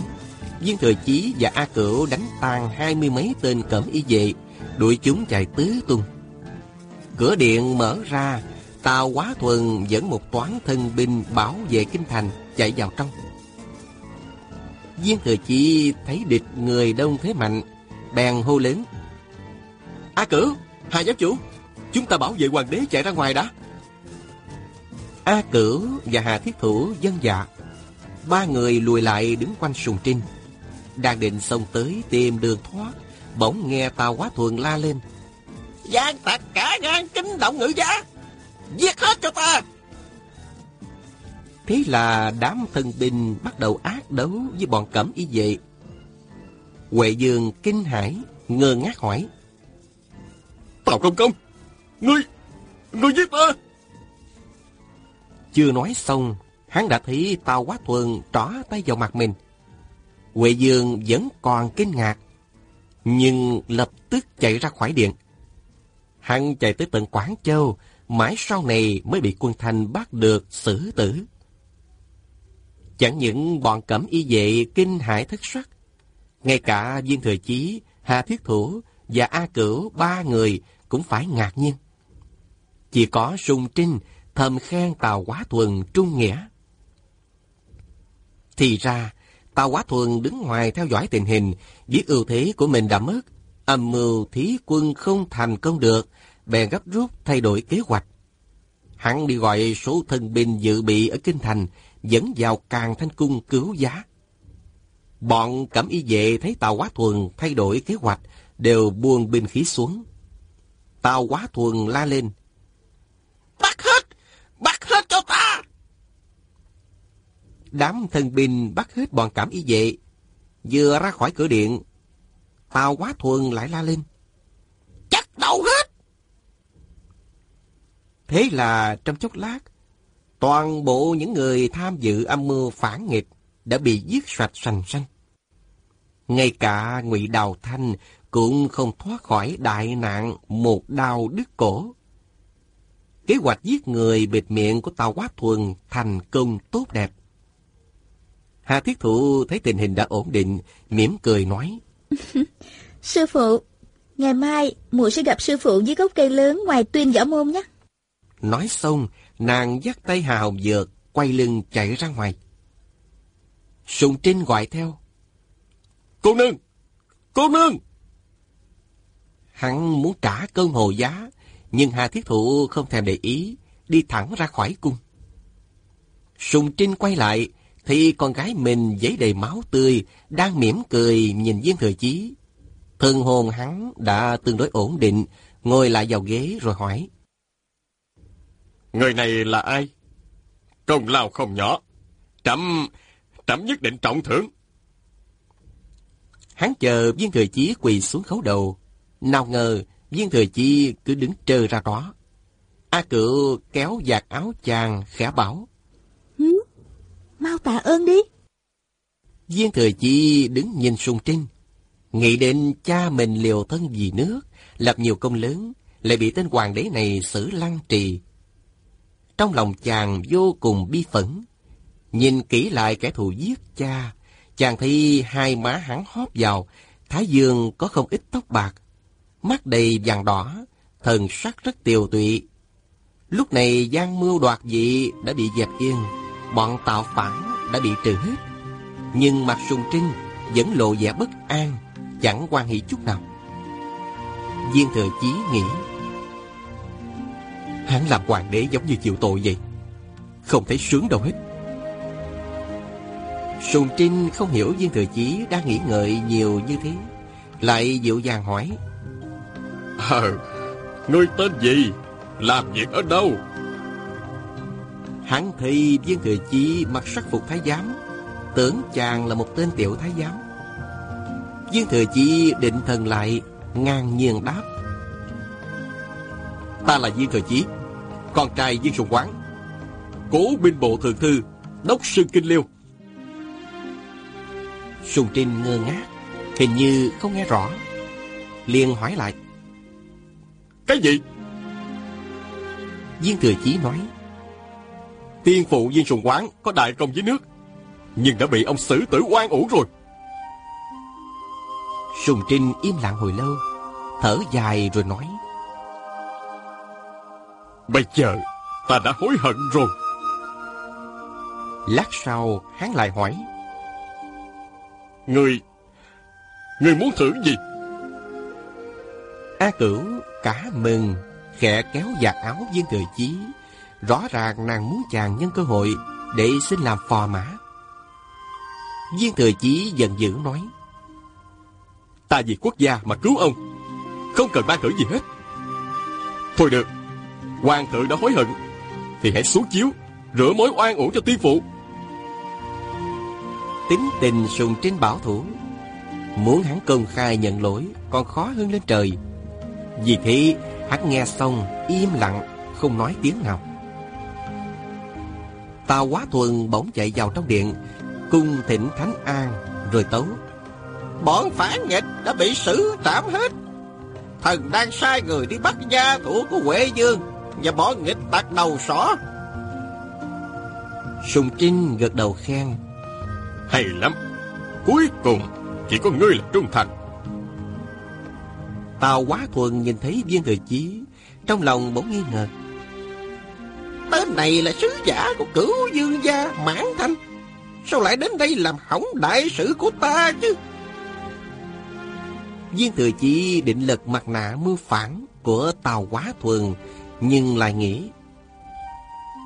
Viên Thừa Chí và A Cửu đánh tan hai mươi mấy tên cẩm y vệ, đuổi chúng chạy tứ tung. Cửa điện mở ra, Tào Quá Thuần dẫn một toán thân binh bảo vệ kinh thành chạy vào trong. Viên Thừa chi thấy địch người đông thế mạnh, bèn hô lớn. A cử Hà giáo chủ, chúng ta bảo vệ hoàng đế chạy ra ngoài đã. A cử và Hà Thiết Thủ dân dạ. Ba người lùi lại đứng quanh sùng trinh. Đang định xông tới tìm đường thoát, bỗng nghe Tào Quá Thuần la lên. Giang tạc cả ngang kính động ngữ giá, giết hết cho ta! Thế là đám thân binh bắt đầu ác đấu với bọn cẩm y vệ. Huệ Dương kinh hãi, ngơ ngác hỏi. Tào Công Công, ngươi, ngươi giết ta! Chưa nói xong, hắn đã thấy Tào Quá Thuần trỏ tay vào mặt mình. Huệ Dương vẫn còn kinh ngạc, nhưng lập tức chạy ra khỏi điện. Hắn chạy tới tận Quảng Châu, mãi sau này mới bị quân Thanh bắt được xử tử. Chẳng những bọn cẩm y vệ kinh hãi thất sắc, ngay cả viên thời chí, Hà Thiết Thủ và A Cửu ba người cũng phải ngạc nhiên. Chỉ có Sùng Trinh thầm khen Tào Quá Thuần trung nghĩa. Thì ra, Tào Quá Thuần đứng ngoài theo dõi tình hình, với ưu thế của mình đã mất. Âm mưu thí quân không thành công được, bèn gấp rút thay đổi kế hoạch. Hắn đi gọi số thân binh dự bị ở Kinh Thành, dẫn vào càng thanh cung cứu giá. Bọn cẩm y vệ thấy Tào Quá Thuần thay đổi kế hoạch, đều buông binh khí xuống. Tào Quá Thuần la lên. Bắt hết! Bắt hết cho ta! Đám thân binh bắt hết bọn cảm y vệ. Vừa ra khỏi cửa điện, Tào Quá Thuần lại la lên. Chắc đầu hết! Thế là trong chốc lát, toàn bộ những người tham dự âm mưu phản nghịch đã bị giết sạch sành sanh. Ngay cả Ngụy Đào Thanh cũng không thoát khỏi đại nạn một đau đứt cổ. Kế hoạch giết người bịt miệng của Tàu Quá Thuần thành công tốt đẹp. Hà Thiết Thụ thấy tình hình đã ổn định, mỉm cười nói. *laughs* sư phụ, ngày mai muội sẽ gặp sư phụ dưới gốc cây lớn ngoài tuyên võ môn nhé. Nói xong, nàng dắt tay Hà Hồng Dược, quay lưng chạy ra ngoài. Sùng Trinh gọi theo. Cô nương! Cô nương! Hắn muốn trả cơn hồ giá, nhưng Hà Thiết Thụ không thèm để ý, đi thẳng ra khỏi cung. Sùng Trinh quay lại, thì con gái mình giấy đầy máu tươi, đang mỉm cười nhìn viên thừa chí. Thân hồn hắn đã tương đối ổn định, ngồi lại vào ghế rồi hỏi. Người này là ai? Công lao không nhỏ. Trẫm, trẫm nhất định trọng thưởng. Hắn chờ viên thừa chí quỳ xuống khấu đầu. Nào ngờ, viên thừa chí cứ đứng trơ ra đó. A cựu kéo giặt áo chàng khẽ bảo. Hứ, mau tạ ơn đi. Viên thừa chí đứng nhìn sung trinh. Nghĩ đến cha mình liều thân vì nước, lập nhiều công lớn, lại bị tên hoàng đế này xử lăng trì. Trong lòng chàng vô cùng bi phẫn. Nhìn kỹ lại kẻ thù giết cha, chàng thấy hai má hắn hóp vào, thái dương có không ít tóc bạc, mắt đầy vàng đỏ, thần sắc rất tiều tụy. Lúc này gian mưu đoạt dị đã bị dẹp yên, bọn tạo phản đã bị trừ hết. Nhưng mặt sùng trinh vẫn lộ vẻ bất an, chẳng quan hỷ chút nào. Viên thừa chí nghĩ, hắn làm hoàng đế giống như chịu tội vậy, không thấy sướng đâu hết. Sùng Trinh không hiểu Viên Thừa Chí đang nghĩ ngợi nhiều như thế. Lại dịu dàng hỏi. Ờ, ngươi tên gì? Làm việc ở đâu? Hắn thấy Viên Thừa Chí mặc sắc phục thái giám, tưởng chàng là một tên tiểu thái giám. Viên Thừa Chí định thần lại, ngang nhiên đáp. Ta là Viên Thừa Chí, con trai Viên Sùng Quán, cố binh bộ thượng thư, đốc sư Kinh Liêu. Sùng Trinh ngơ ngác, hình như không nghe rõ. liền hỏi lại. Cái gì? Viên Thừa Chí nói. Tiên phụ Viên Sùng Quán có đại công với nước, nhưng đã bị ông xử tử oan uổng rồi. Sùng Trinh im lặng hồi lâu, thở dài rồi nói. Bây giờ ta đã hối hận rồi. Lát sau hắn lại hỏi. Người, người muốn thử gì? A Cửu cả mừng, khẽ kéo giặt áo viên thừa chí. Rõ ràng nàng muốn chàng nhân cơ hội để xin làm phò mã. Viên thừa chí giận dữ nói. Ta vì quốc gia mà cứu ông, không cần ban cử gì hết. Thôi được, hoàng thượng đã hối hận, thì hãy xuống chiếu, rửa mối oan uổng cho tiên phụ. Tính tình sùng trinh bảo thủ, muốn hắn công khai nhận lỗi còn khó hơn lên trời. Vì thế, hắn nghe xong im lặng, không nói tiếng nào. Tào Quá Thuần bỗng chạy vào trong điện, cung thỉnh Thánh An, rồi tấu. Bọn phản nghịch đã bị xử trảm hết. Thần đang sai người đi bắt gia thủ của Huệ Dương và bọn nghịch tặc đầu sỏ. Sùng Trinh gật đầu khen. Hay lắm, cuối cùng chỉ có ngươi là trung thành. Tào Quá Thuần nhìn thấy viên thừa chí, trong lòng bỗng nghi ngờ. Tên này là sứ giả của cửu dương gia Mãn Thanh. Sao lại đến đây làm hỏng đại sự của ta chứ? Viên thừa chí định lật mặt nạ mưu phản của Tào Quá Thuần, nhưng lại nghĩ.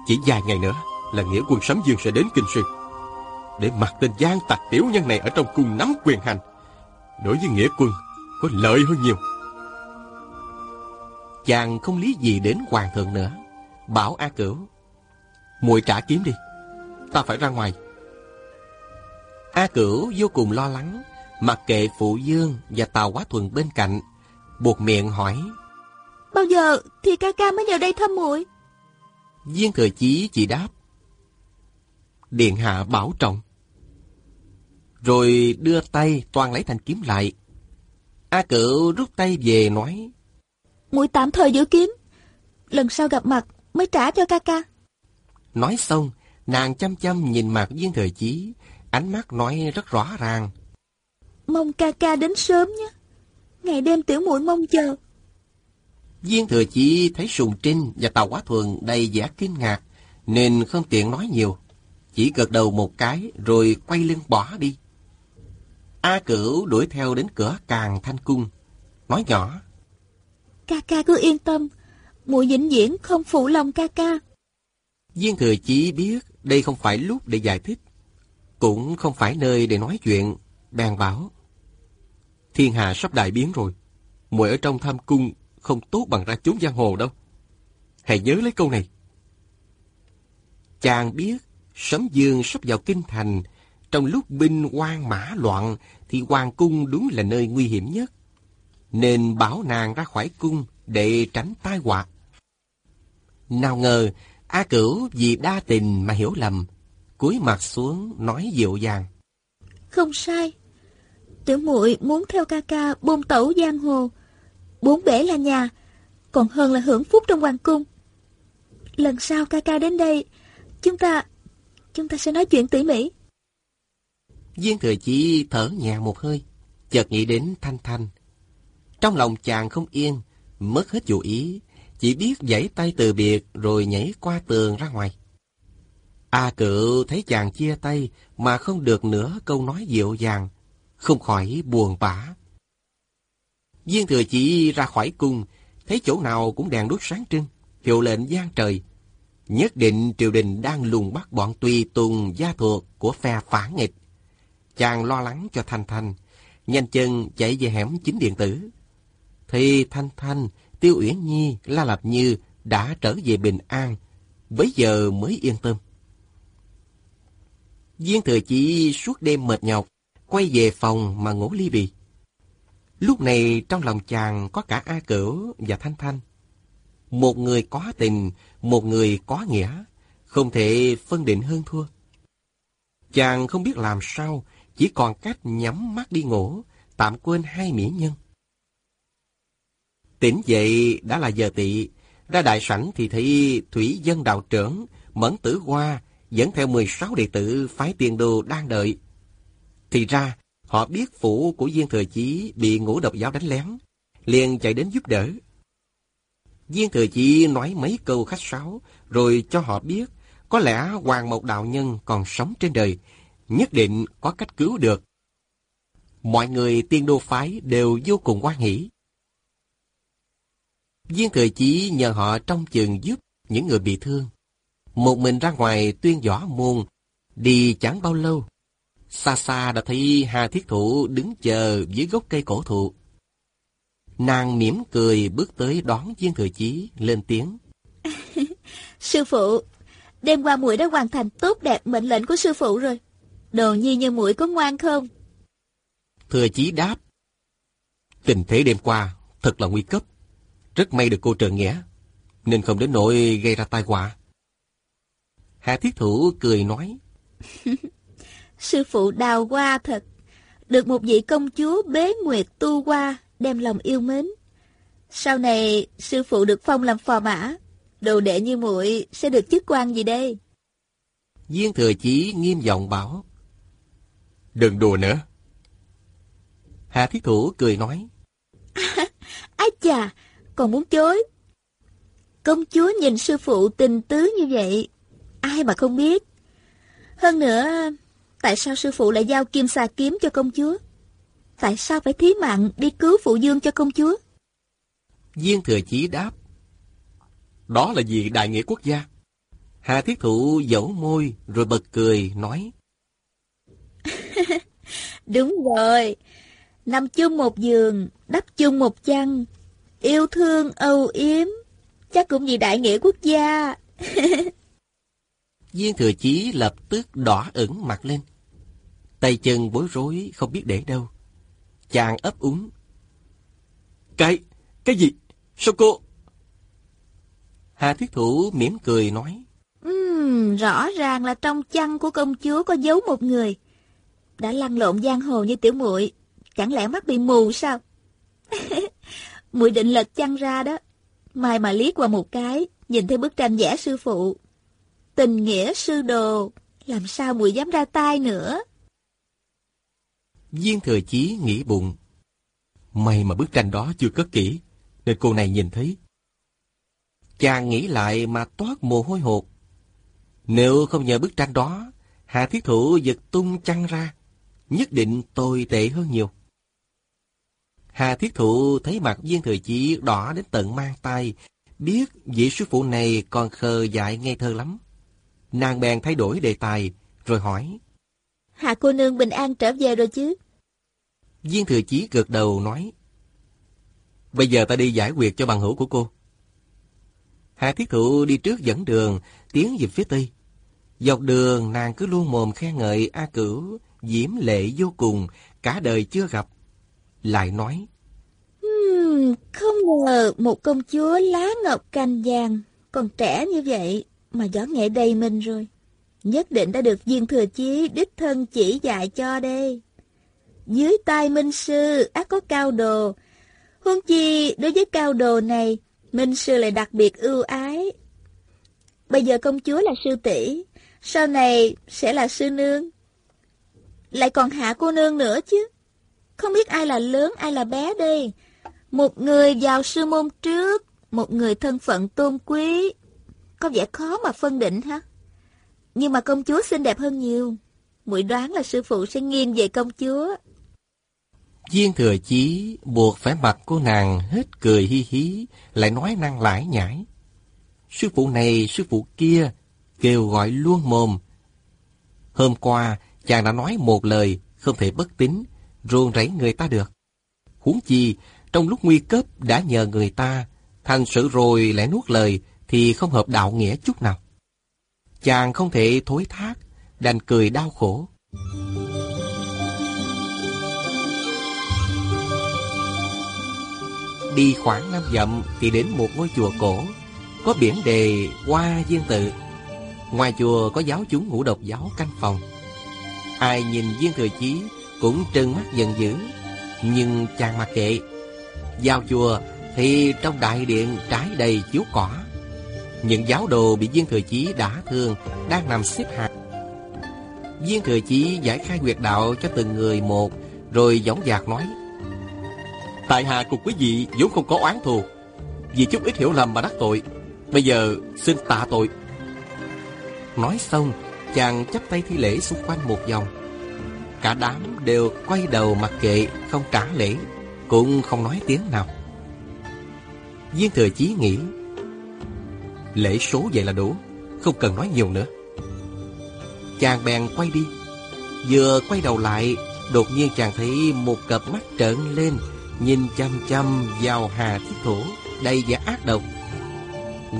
Chỉ vài ngày nữa là nghĩa quân Sấm Dương sẽ đến Kinh Xuyên. Để mặc tên gian tặc tiểu nhân này ở trong cung nắm quyền hành. Đối với nghĩa quân, có lợi hơn nhiều. Chàng không lý gì đến hoàng thượng nữa. Bảo A Cửu. muội trả kiếm đi. Ta phải ra ngoài. A Cửu vô cùng lo lắng, mặc kệ Phụ Dương và Tào Quá Thuần bên cạnh, buộc miệng hỏi. Bao giờ thì ca ca mới vào đây thăm muội? Viên Thừa Chí chỉ đáp. Điện hạ bảo trọng. Rồi đưa tay toàn lấy thanh kiếm lại. A Cửu rút tay về nói. muội tạm thời giữ kiếm. Lần sau gặp mặt mới trả cho ca ca. Nói xong, nàng chăm chăm nhìn mặt viên thừa chí, ánh mắt nói rất rõ ràng. Mong ca ca đến sớm nhé. Ngày đêm tiểu muội mong chờ. Viên thừa chí thấy Sùng Trinh và Tàu Quá Thuần đầy vẻ kinh ngạc, nên không tiện nói nhiều. Chỉ gật đầu một cái rồi quay lưng bỏ đi. A Cửu đuổi theo đến cửa càng thanh cung, nói nhỏ. Ca ca cứ yên tâm, muội vĩnh viễn không phụ lòng ca ca. Viên thừa chí biết đây không phải lúc để giải thích, cũng không phải nơi để nói chuyện, bèn bảo. Thiên hạ sắp đại biến rồi, muội ở trong tham cung không tốt bằng ra chốn giang hồ đâu. Hãy nhớ lấy câu này. Chàng biết Sấm Dương sắp vào kinh thành, trong lúc binh quan mã loạn thì hoàng cung đúng là nơi nguy hiểm nhất. Nên bảo nàng ra khỏi cung để tránh tai họa. Nào ngờ, A Cửu vì đa tình mà hiểu lầm, cúi mặt xuống nói dịu dàng. Không sai. Tiểu muội muốn theo ca ca bôn tẩu giang hồ. Bốn bể là nhà, còn hơn là hưởng phúc trong hoàng cung. Lần sau ca ca đến đây, chúng ta, chúng ta sẽ nói chuyện tỉ mỉ. Viên thừa chỉ thở nhẹ một hơi, chợt nghĩ đến Thanh Thanh. Trong lòng chàng không yên, mất hết chủ ý, chỉ biết giãy tay từ biệt rồi nhảy qua tường ra ngoài. A cự thấy chàng chia tay mà không được nữa câu nói dịu dàng, không khỏi buồn bã. Viên thừa chỉ ra khỏi cung, thấy chỗ nào cũng đèn đuốc sáng trưng, hiệu lệnh gian trời. Nhất định triều đình đang lùng bắt bọn tùy tùng gia thuộc của phe phản nghịch. chàng lo lắng cho Thanh Thanh, nhanh chân chạy về hẻm chính điện tử. Thì Thanh Thanh, Tiêu Uyển Nhi, La Lập Như đã trở về bình an, bấy giờ mới yên tâm. Viên thừa chỉ suốt đêm mệt nhọc, quay về phòng mà ngủ ly bì. Lúc này trong lòng chàng có cả A Cửu và Thanh Thanh. Một người có tình, một người có nghĩa, không thể phân định hơn thua. Chàng không biết làm sao, chỉ còn cách nhắm mắt đi ngủ, tạm quên hai mỹ nhân. Tỉnh dậy đã là giờ tị, ra đại sảnh thì thấy Thủy Dân Đạo Trưởng, Mẫn Tử Hoa dẫn theo 16 đệ tử phái tiền đồ đang đợi. Thì ra, họ biết phủ của Viên Thừa Chí bị ngũ độc giáo đánh lén, liền chạy đến giúp đỡ. Viên Thừa Chí nói mấy câu khách sáo, rồi cho họ biết có lẽ Hoàng Mộc Đạo Nhân còn sống trên đời, nhất định có cách cứu được. Mọi người tiên đô phái đều vô cùng quan hỷ. Viên Thừa Chí nhờ họ trong chừng giúp những người bị thương. Một mình ra ngoài tuyên võ môn, đi chẳng bao lâu. Xa xa đã thấy Hà Thiết Thụ đứng chờ dưới gốc cây cổ thụ. Nàng mỉm cười bước tới đón Viên Thừa Chí lên tiếng. *laughs* sư phụ, đêm qua muội đã hoàn thành tốt đẹp mệnh lệnh của sư phụ rồi. Đồ nhi như muội có ngoan không? Thừa Chí đáp. Tình thế đêm qua thật là nguy cấp. Rất may được cô trợ nghĩa, nên không đến nỗi gây ra tai họa. Hạ Thiết Thủ cười nói. *laughs* Sư phụ đào hoa thật. Được một vị công chúa bế nguyệt tu hoa, đem lòng yêu mến. Sau này, sư phụ được phong làm phò mã. Đồ đệ như muội sẽ được chức quan gì đây? Viên thừa chí nghiêm giọng bảo. Đừng đùa nữa. Hạ Thiết Thủ cười nói. *laughs* Ái chà, còn muốn chối. Công chúa nhìn sư phụ tình tứ như vậy, ai mà không biết. Hơn nữa, tại sao sư phụ lại giao kim xà kiếm cho công chúa? Tại sao phải thí mạng đi cứu phụ dương cho công chúa? Viên thừa chí đáp. Đó là vì đại nghĩa quốc gia. Hà thiết thụ dẫu môi rồi bật cười nói. *laughs* Đúng rồi. Nằm chung một giường, đắp chung một chăn. Yêu thương âu yếm. Chắc cũng vì đại nghĩa quốc gia. *laughs* Viên thừa chí lập tức đỏ ửng mặt lên. Tay chân bối rối không biết để đâu. Chàng ấp úng. Cái, cái gì? Sao cô? Hà thuyết Thủ mỉm cười nói. Uhm, rõ ràng là trong chăn của công chúa có giấu một người. Đã lăn lộn giang hồ như tiểu muội, chẳng lẽ mắt bị mù sao? *laughs* muội định lật chăn ra đó. Mai mà liếc qua một cái, nhìn thấy bức tranh vẽ sư phụ. Tình nghĩa sư đồ, làm sao muội dám ra tay nữa? Viên thừa chí nghĩ bụng. May mà bức tranh đó chưa cất kỹ, nên cô này nhìn thấy. Chàng nghĩ lại mà toát mồ hôi hột. Nếu không nhờ bức tranh đó, Hạ Thiết Thủ giật tung chăn ra, nhất định tồi tệ hơn nhiều. Hà Thiết Thụ thấy mặt viên thời chí đỏ đến tận mang tay, biết vị sư phụ này còn khờ dại ngây thơ lắm. Nàng bèn thay đổi đề tài, rồi hỏi. Hà cô nương bình an trở về rồi chứ? Viên thừa chí gật đầu nói. Bây giờ ta đi giải quyết cho bằng hữu của cô. Hà Thiết Thụ đi trước dẫn đường, tiến về phía tây. Dọc đường nàng cứ luôn mồm khen ngợi A Cửu, diễm lệ vô cùng, cả đời chưa gặp. Lại nói. Hmm, không ngờ một công chúa lá ngọc cành vàng, còn trẻ như vậy mà gió nghệ đầy mình rồi. Nhất định đã được viên thừa chí đích thân chỉ dạy cho đây. Dưới tay minh sư ác có cao đồ. Huống chi đối với cao đồ này, minh sư lại đặc biệt ưu ái. Bây giờ công chúa là sư tỷ, sau này sẽ là sư nương. Lại còn hạ cô nương nữa chứ. Không biết ai là lớn ai là bé đây. Một người vào sư môn trước, một người thân phận tôn quý. Có vẻ khó mà phân định ha. Nhưng mà công chúa xinh đẹp hơn nhiều. Muội đoán là sư phụ sẽ nghiêng về công chúa. Viên thừa chí buộc phải mặt cô nàng hết cười hi hí, lại nói năng lải nhải. Sư phụ này, sư phụ kia, kêu gọi luôn mồm. Hôm qua, chàng đã nói một lời, không thể bất tín, ruồng rẫy người ta được. Huống chi, trong lúc nguy cấp đã nhờ người ta, thành sự rồi lại nuốt lời thì không hợp đạo nghĩa chút nào. Chàng không thể thối thác, đành cười đau khổ. Đi khoảng năm dặm thì đến một ngôi chùa cổ, có biển đề Hoa Diên Tự. Ngoài chùa có giáo chúng ngũ độc giáo canh phòng. Ai nhìn Viên Thừa Chí cũng trừng mắt giận dữ, nhưng chàng mặc kệ. Vào chùa thì trong đại điện trái đầy chiếu cỏ. Những giáo đồ bị Viên Thừa Chí đã thương đang nằm xếp hàng. Viên Thừa Chí giải khai quyệt đạo cho từng người một, rồi giọng dạc nói. Tại hạ cùng quý vị vốn không có oán thù, vì chút ít hiểu lầm mà đắc tội. Bây giờ xin tạ tội. Nói xong, chàng chắp tay thi lễ xung quanh một vòng. Cả đám đều quay đầu mặc kệ, không trả lễ, cũng không nói tiếng nào. Viên thừa chí nghĩ, lễ số vậy là đủ, không cần nói nhiều nữa. Chàng bèn quay đi, vừa quay đầu lại, đột nhiên chàng thấy một cặp mắt trợn lên, nhìn chăm chăm vào Hà Thiết Thủ, đầy vẻ ác độc.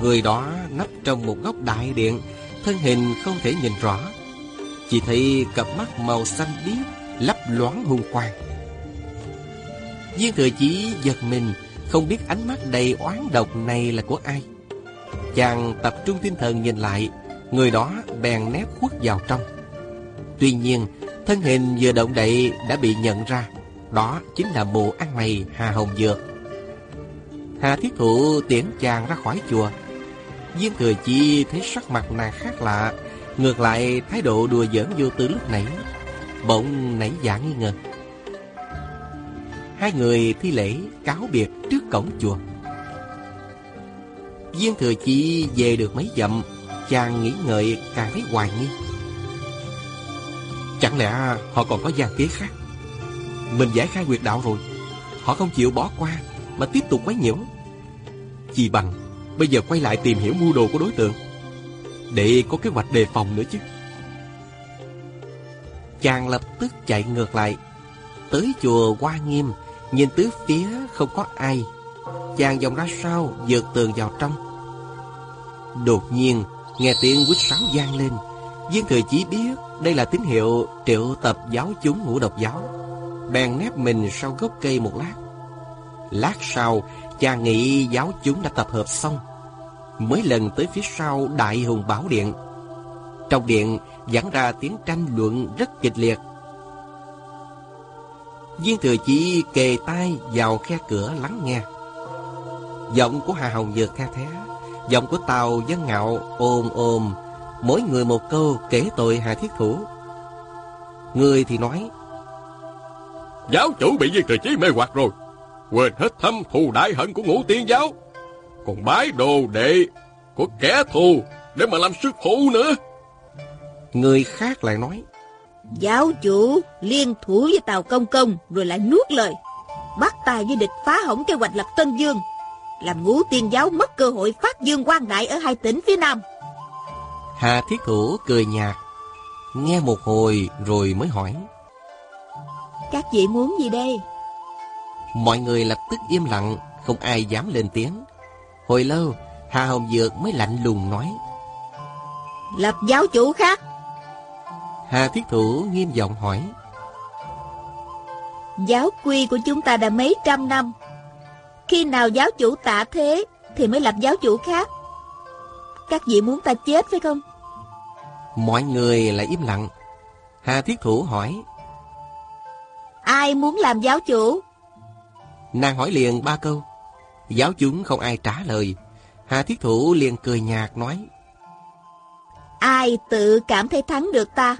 Người đó nấp trong một góc đại điện, thân hình không thể nhìn rõ. Chỉ thấy cặp mắt màu xanh biếc lấp loáng hung quang. Viên thừa chí giật mình, không biết ánh mắt đầy oán độc này là của ai. Chàng tập trung tinh thần nhìn lại, người đó bèn nép khuất vào trong. Tuy nhiên, thân hình vừa động đậy đã bị nhận ra. Đó chính là mụ ăn mày Hà Hồng Dược. Hà Thiết Thụ tiễn chàng ra khỏi chùa. Diêm Thừa Chi thấy sắc mặt nàng khác lạ, ngược lại thái độ đùa giỡn vô tư lúc nãy, bỗng nảy giả nghi ngờ. Hai người thi lễ cáo biệt trước cổng chùa. Viên Thừa Chi về được mấy dặm, chàng nghĩ ngợi càng thấy hoài nghi. Chẳng lẽ họ còn có gian kế khác? Mình giải khai quyệt đạo rồi, họ không chịu bỏ qua mà tiếp tục quấy nhiễu. Chỉ bằng bây giờ quay lại tìm hiểu mưu đồ của đối tượng để có kế hoạch đề phòng nữa chứ. Chàng lập tức chạy ngược lại, tới chùa Hoa Nghiêm, nhìn tứ phía không có ai. Chàng vòng ra sau, Dược tường vào trong. Đột nhiên, nghe tiếng quýt sáo vang lên. Viên Thừa Chí biết đây là tín hiệu triệu tập giáo chúng ngũ độc giáo. Bèn nép mình sau gốc cây một lát. Lát sau, chàng nghĩ giáo chúng đã tập hợp xong. Mới lần tới phía sau Đại Hùng Bảo Điện. Trong điện dẫn ra tiếng tranh luận rất kịch liệt. Viên Thừa Chí kề tai vào khe cửa lắng nghe. Giọng của Hà Hồng Dược the thế, giọng của Tàu Dân Ngạo ôm ôm, mỗi người một câu kể tội Hà Thiết Thủ. Người thì nói, Giáo chủ bị viên thừa chí mê hoặc rồi, quên hết thâm thù đại hận của ngũ tiên giáo, còn bái đồ đệ của kẻ thù để mà làm sư phụ nữa. người khác lại nói, Giáo chủ liên thủ với Tàu Công Công rồi lại nuốt lời. Bắt tay với địch phá hỏng kế hoạch lập Tân Dương. Làm ngũ tiên giáo mất cơ hội phát dương quan đại ở hai tỉnh phía Nam. Hà Thiết Thủ cười nhạt, nghe một hồi rồi mới hỏi. Các vị muốn gì đây? Mọi người lập tức im lặng, không ai dám lên tiếng. Hồi lâu, Hà Hồng Dược mới lạnh lùng nói. Lập giáo chủ khác. Hà Thiết Thủ nghiêm giọng hỏi. Giáo quy của chúng ta đã mấy trăm năm. Khi nào giáo chủ tạ thế thì mới lập giáo chủ khác. Các vị muốn ta chết phải không? Mọi người lại im lặng. Hà Thiết Thủ hỏi. Ai muốn làm giáo chủ? Nàng hỏi liền ba câu. Giáo chúng không ai trả lời. Hà Thiết Thủ liền cười nhạt nói. Ai tự cảm thấy thắng được ta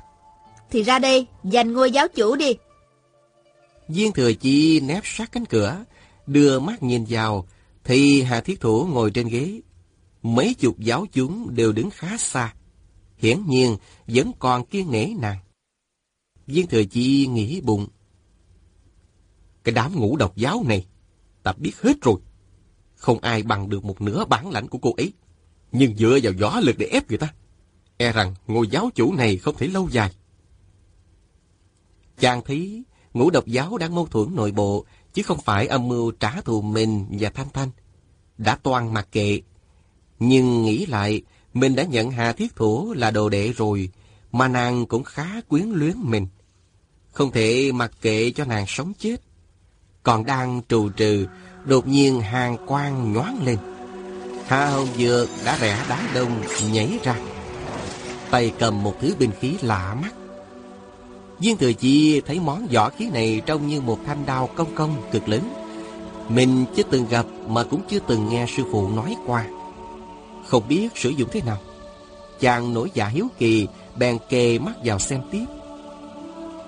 Thì ra đây giành ngôi giáo chủ đi Viên Thừa Chi nép sát cánh cửa, đưa mắt nhìn vào, thì Hà Thiết Thủ ngồi trên ghế. Mấy chục giáo chúng đều đứng khá xa. Hiển nhiên vẫn còn kiên nể nàng. Viên Thừa Chi nghĩ bụng. Cái đám ngũ độc giáo này, ta biết hết rồi. Không ai bằng được một nửa bản lãnh của cô ấy. Nhưng dựa vào gió lực để ép người ta. E rằng ngôi giáo chủ này không thể lâu dài. Chàng thấy ngũ độc giáo đang mâu thuẫn nội bộ, chứ không phải âm mưu trả thù mình và Thanh Thanh. Đã toàn mặc kệ. Nhưng nghĩ lại, mình đã nhận Hà Thiết Thủ là đồ đệ rồi, mà nàng cũng khá quyến luyến mình. Không thể mặc kệ cho nàng sống chết. Còn đang trù trừ, đột nhiên hàng quang nhoáng lên. Hà Hồng Dược đã rẽ đá đông nhảy ra. Tay cầm một thứ binh khí lạ mắt. Viên Thừa Chi thấy món võ khí này trông như một thanh đao công công cực lớn. Mình chưa từng gặp mà cũng chưa từng nghe sư phụ nói qua. Không biết sử dụng thế nào. Chàng nổi dạ hiếu kỳ, bèn kề mắt vào xem tiếp.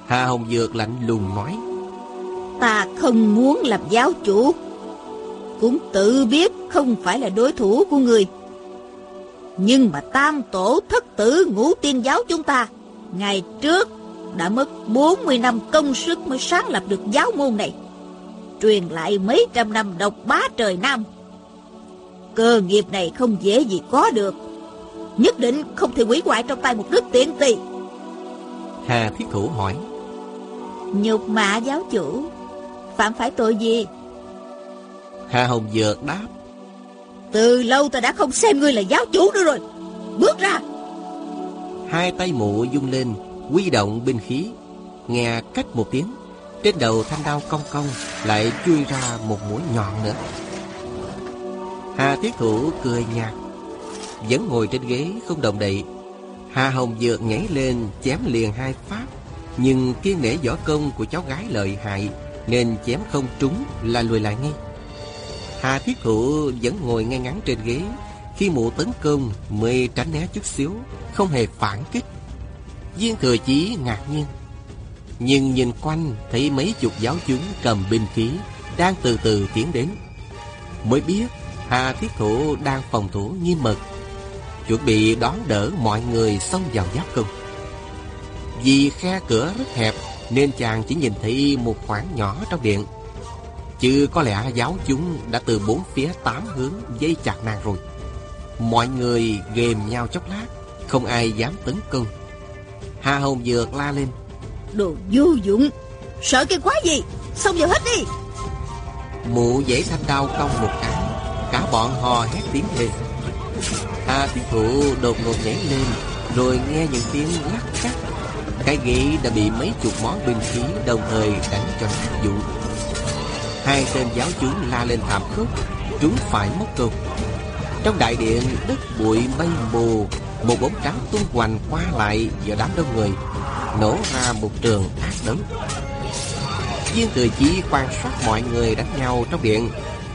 Hà Hồng Dược lạnh lùng nói. Ta không muốn làm giáo chủ. Cũng tự biết không phải là đối thủ của người. Nhưng mà tam tổ thất tử ngũ tiên giáo chúng ta, ngày trước đã mất 40 năm công sức mới sáng lập được giáo môn này. Truyền lại mấy trăm năm độc bá trời Nam. Cơ nghiệp này không dễ gì có được. Nhất định không thể quỷ hoại trong tay một đứa tiện tỳ. Hà Thiết Thủ hỏi. Nhục mạ giáo chủ, phạm phải tội gì? Hà Hồng Dược đáp. Từ lâu ta đã không xem ngươi là giáo chủ nữa rồi. Bước ra. Hai tay mụ dung lên, quy động binh khí. Nghe cách một tiếng, trên đầu thanh đao cong cong lại chui ra một mũi nhọn nữa. Hà Thiết Thủ cười nhạt, vẫn ngồi trên ghế không động đậy. Hà Hồng Dược nhảy lên chém liền hai phát, nhưng kiên nể võ công của cháu gái lợi hại nên chém không trúng là lùi lại ngay. Hà Thiết Thụ vẫn ngồi ngay ngắn trên ghế Khi mụ tấn công mới tránh né chút xíu Không hề phản kích Viên thừa chí ngạc nhiên Nhưng nhìn quanh thấy mấy chục giáo chúng cầm binh khí Đang từ từ tiến đến Mới biết Hà Thiết thủ đang phòng thủ nghiêm mật Chuẩn bị đón đỡ mọi người xông vào giáp công Vì khe cửa rất hẹp Nên chàng chỉ nhìn thấy một khoảng nhỏ trong điện Chứ có lẽ giáo chúng đã từ bốn phía tám hướng dây chặt nàng rồi. Mọi người ghềm nhau chốc lát, không ai dám tấn công. Hà Hồng Dược la lên. Đồ vô dụng, sợ cái quá gì, xông vào hết đi. Mụ dễ thanh đau cong một cái, cả bọn hò hét tiếng lên. Hà Thiết Thụ đột ngột nhảy lên, rồi nghe những tiếng lắc cắt. Cái ghế đã bị mấy chục món binh khí đồng thời đánh cho nát vụn. Hai tên giáo chúng la lên thảm khốc Chúng phải mất công Trong đại điện đất bụi mây mù một bóng trắng tung hoành qua lại Giữa đám đông người, Nổ ra một trường ác đấm. Viên thừa chí quan sát mọi người đánh nhau trong điện.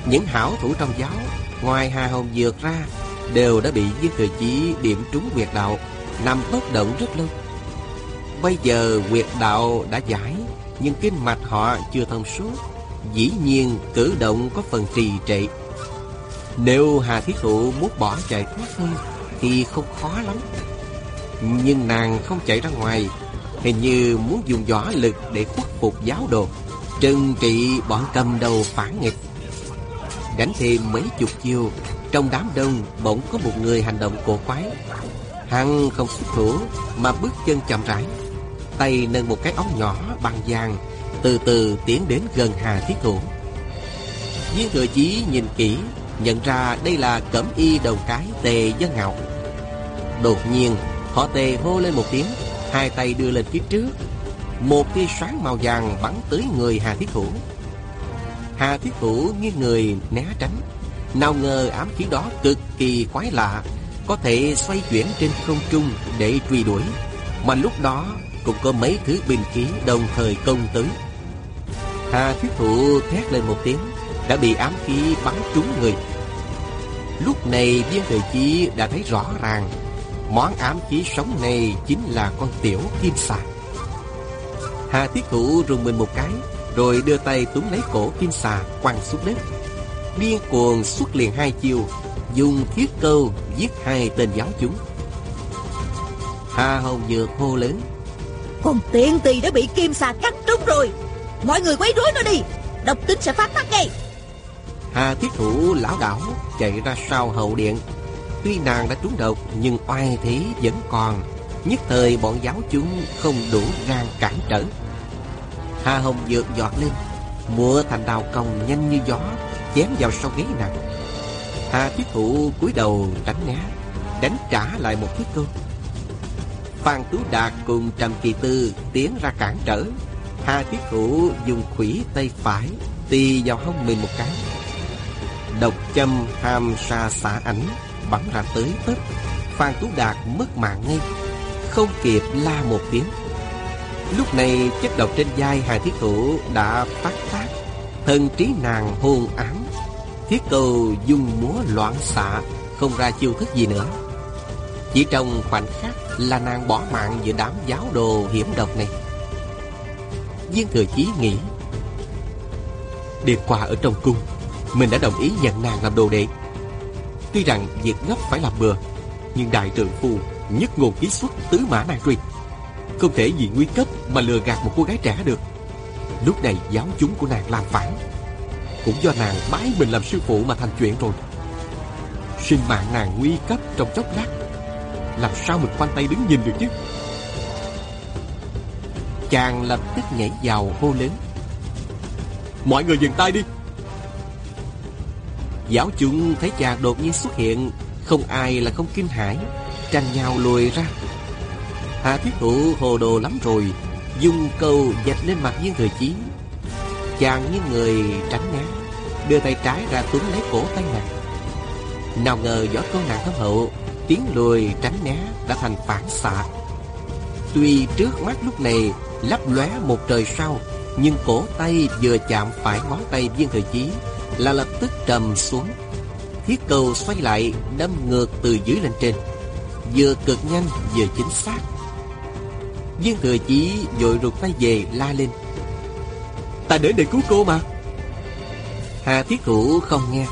Những hảo thủ trong giáo, Ngoài Hà Hồng Dược ra, Đều đã bị viên thừa chí điểm trúng quyệt đạo, Nằm bất động rất lâu. Bây giờ quyệt đạo đã giải, Nhưng kinh mạch họ chưa thông suốt Dĩ nhiên cử động có phần trì trệ. Nếu Hà Thiết Thụ muốn bỏ chạy thoát thân thì không khó lắm Nhưng nàng không chạy ra ngoài Hình như muốn dùng võ lực để khuất phục giáo đồ Trừng trị bọn cầm đầu phản nghịch Đánh thêm mấy chục chiêu Trong đám đông bỗng có một người hành động cổ quái Hắn không xuất thủ Mà bước chân chậm rãi Tay nâng một cái ống nhỏ bằng vàng từ từ tiến đến gần Hà Thiết Thủ. Viên thừa chí nhìn kỹ, nhận ra đây là cẩm y đầu cái tề dân ngạo. Đột nhiên, họ tề hô lên một tiếng, hai tay đưa lên phía trước. Một tia sáng màu vàng bắn tới người Hà Thiết Thủ. Hà Thiết Thủ nghiêng người né tránh. Nào ngờ ám khí đó cực kỳ quái lạ, có thể xoay chuyển trên không trung để truy đuổi. Mà lúc đó cũng có mấy thứ binh khí đồng thời công tới. Hà thiết thụ thét lên một tiếng Đã bị ám khí bắn trúng người Lúc này viên thời chí đã thấy rõ ràng Món ám khí sống này chính là con tiểu kim xà. Hà thiết thụ rùng mình một cái Rồi đưa tay túm lấy cổ kim xà quăng xuống đất. Điên cuồng xuất liền hai chiêu Dùng thiết câu giết hai tên giáo chúng. Hà Hồng Dược hô lớn Con tiện tỳ đã bị kim xà cắt trúng rồi. Mọi người quấy rối nó đi Độc tính sẽ phát tác ngay. Hà thiết thủ lão đảo chạy ra sau hậu điện Tuy nàng đã trúng độc, Nhưng oai thế vẫn còn. Nhất thời bọn giáo chúng không đủ gan cản trở. Hà hồng dược giọt lên. Múa thành đào còng nhanh như gió, Chém vào sau ghế nàng. Hà thiết thủ cúi đầu tránh né, Đánh trả lại một thiết câu Phan Tú Đạt cùng Trầm Kỳ Tư tiến ra cản trở. Hà thiết thủ dùng khủy tay phải Tì vào hông mình một cái. Độc châm ham sa xả ảnh Bắn ra tới tấp. Phan Tú Đạt mất mạng ngay, Không kịp la một tiếng. Lúc này chất độc trên vai hàng Thiết Thủ đã phát tác, Thần trí nàng hôn ám. Thiết cầu dung múa loạn xạ, Không ra chiêu thức gì nữa. Chỉ trong khoảnh khắc là nàng bỏ mạng giữa đám giáo đồ hiểm độc này. Viên Thừa Chí nghĩ Đêm qua ở trong cung, Mình đã đồng ý nhận nàng làm đồ đệ. Tuy rằng việc gấp phải làm bừa, Nhưng đại trượng phu nhất ngôn ký xuất tứ mã nan truy. Không thể vì nguy cấp mà lừa gạt một cô gái trẻ được. Lúc này giáo chúng của nàng làm phản. Cũng do nàng bái mình làm sư phụ mà thành chuyện rồi. Sinh mạng nàng nguy cấp trong chốc lát. Làm sao mình khoanh tay đứng nhìn được chứ? Chàng lập tức nhảy vào hô lớn. Mọi người dừng tay đi. Giáo chúng thấy chàng đột nhiên xuất hiện. Không ai là không kinh hãi. Tranh nhau lùi ra. Hà thiết thủ hồ đồ lắm rồi. Dùng câu dạch lên mặt viên thừa chí. Chàng như người tránh né. Đưa tay trái ra túm lấy cổ tay nàng. Nào ngờ võ công nàng thâm hậu, tiếng lùi tránh né đã thành phản xạ. Tuy trước mắt lúc này lấp lóe một trời sau Nhưng cổ tay vừa chạm phải ngón tay viên thời chí là lập tức trầm xuống. Thiết cầu xoay lại, đâm ngược từ dưới lên trên. Vừa cực nhanh, vừa chính xác. Viên thừa chí vội rụt tay về, la lên. Ta đến để cứu cô mà. Hà thiết thủ không nghe.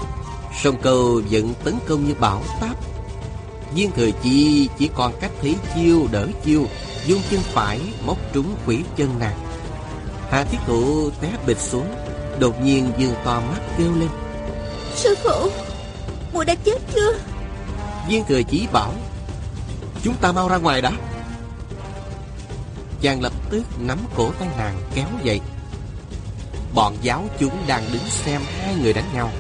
Sông cầu vẫn tấn công như bão táp. Viên thừa chí chỉ còn cách thấy chiêu, đỡ chiêu dung chân phải móc trúng quỷ chân nàng. Hà thiết thủ té bịch xuống. Đột nhiên dương to mắt kêu lên. Sư phụ Mùi đã chết chưa? Viên thừa chí bảo Chúng ta mau ra ngoài đã. Chàng lập tức nắm cổ tay nàng kéo dậy. Bọn giáo chúng đang đứng xem hai người đánh nhau.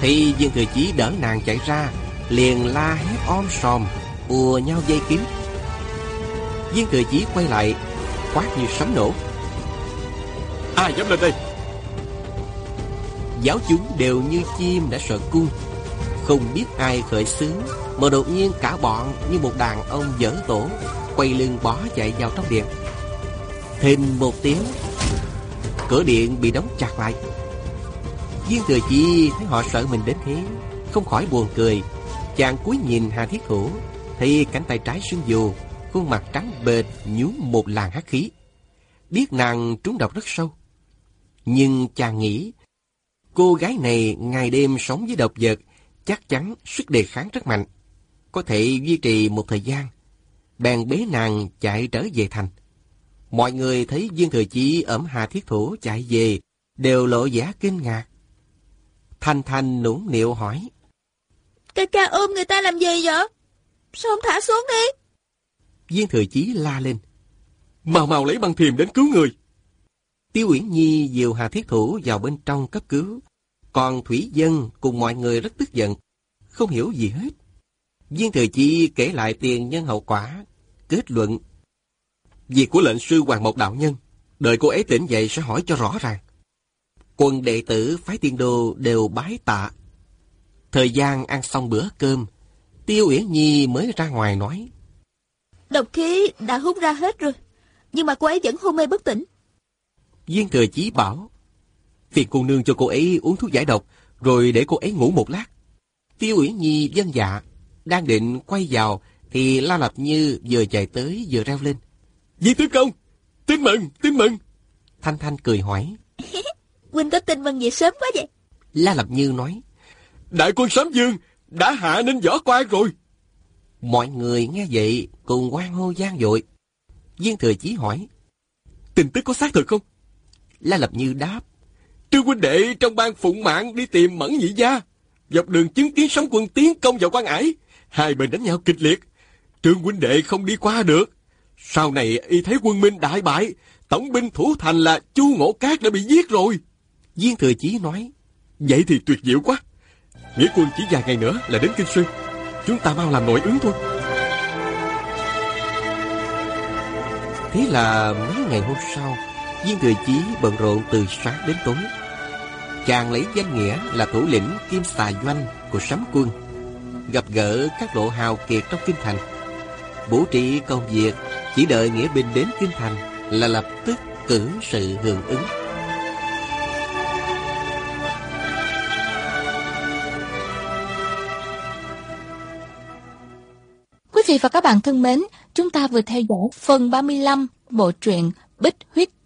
Thì viên thừa chí đỡ nàng chạy ra Liền la hét om sòm ùa nhau dây kiếm viên thừa chí quay lại quát như sấm nổ. Ai dám lên đây giáo chúng đều như chim đã sợ cung không biết ai khởi xướng mà đột nhiên cả bọn như một đàn ông dở tổ quay lưng bó chạy vào trong điện thêm một tiếng cửa điện bị đóng chặt lại viên thừa chi thấy họ sợ mình đến thế không khỏi buồn cười chàng cúi nhìn hà thiết thủ thấy cánh tay trái sưng dù khuôn mặt trắng bệt nhú một làn hắc khí. Biết nàng trúng độc rất sâu. Nhưng chàng nghĩ, cô gái này ngày đêm sống với độc vật, chắc chắn sức đề kháng rất mạnh, có thể duy trì một thời gian. Bèn bế nàng chạy trở về thành. Mọi người thấy viên thừa chí ẩm hà thiết thủ chạy về, đều lộ vẻ kinh ngạc. Thanh Thanh nũng nịu hỏi. Ca ca ôm người ta làm gì vậy? Sao không thả xuống đi? Viên thừa chí la lên. Mau mau lấy băng thiềm đến cứu người. Tiêu Uyển Nhi dìu Hà Thiết Thủ vào bên trong cấp cứu. Còn Thủy Dân cùng mọi người rất tức giận. Không hiểu gì hết. Viên thừa chí kể lại tiền nhân hậu quả. Kết luận. Việc của lệnh sư Hoàng Mộc Đạo Nhân. Đợi cô ấy tỉnh dậy sẽ hỏi cho rõ ràng. Quân đệ tử phái tiên đô đều bái tạ. Thời gian ăn xong bữa cơm, Tiêu Uyển Nhi mới ra ngoài nói. Độc khí đã hút ra hết rồi. Nhưng mà cô ấy vẫn hôn mê bất tỉnh. Viên thừa chí bảo. Phiền cô nương cho cô ấy uống thuốc giải độc, rồi để cô ấy ngủ một lát. Tiêu Uyển Nhi dân dạ, đang định quay vào, thì La Lập Như vừa chạy tới vừa reo lên. Viên tướng công, tin mừng, tin mừng. Thanh Thanh cười hỏi. *laughs* Huynh có tin mừng gì sớm quá vậy? La Lập Như nói. Đại quân Sám Dương đã hạ nên võ quan rồi. Mọi người nghe vậy cùng quan hô gian dội. Viên thừa chí hỏi. Tin tức có xác thực không? La Lập Như đáp. Trương huynh đệ trong ban phụng mạng đi tìm mẫn nhị gia. Dọc đường chứng kiến sóng quân tiến công vào quan ải. Hai bên đánh nhau kịch liệt. Trương huynh đệ không đi qua được. Sau này y thấy quân minh đại bại. tổng binh thủ thành là Chu Ngộ Cát đã bị giết rồi. Viên Thừa Chí nói, Vậy thì tuyệt diệu quá. Nghĩa quân chỉ vài ngày nữa là đến Kinh Sư. Chúng ta mau làm nội ứng thôi. thế là mấy ngày hôm sau, Viên Thừa Chí bận rộn từ sáng đến tối. Chàng lấy danh nghĩa là thủ lĩnh Kim Xà Doanh của sấm quân, gặp gỡ các lộ hào kiệt trong kinh thành. Bố trí công việc, chỉ đợi nghĩa binh đến kinh thành là lập tức cử sự hưởng ứng. Quý vị và các bạn thân mến, chúng ta vừa theo dõi phần 35 bộ truyện Bích Huyết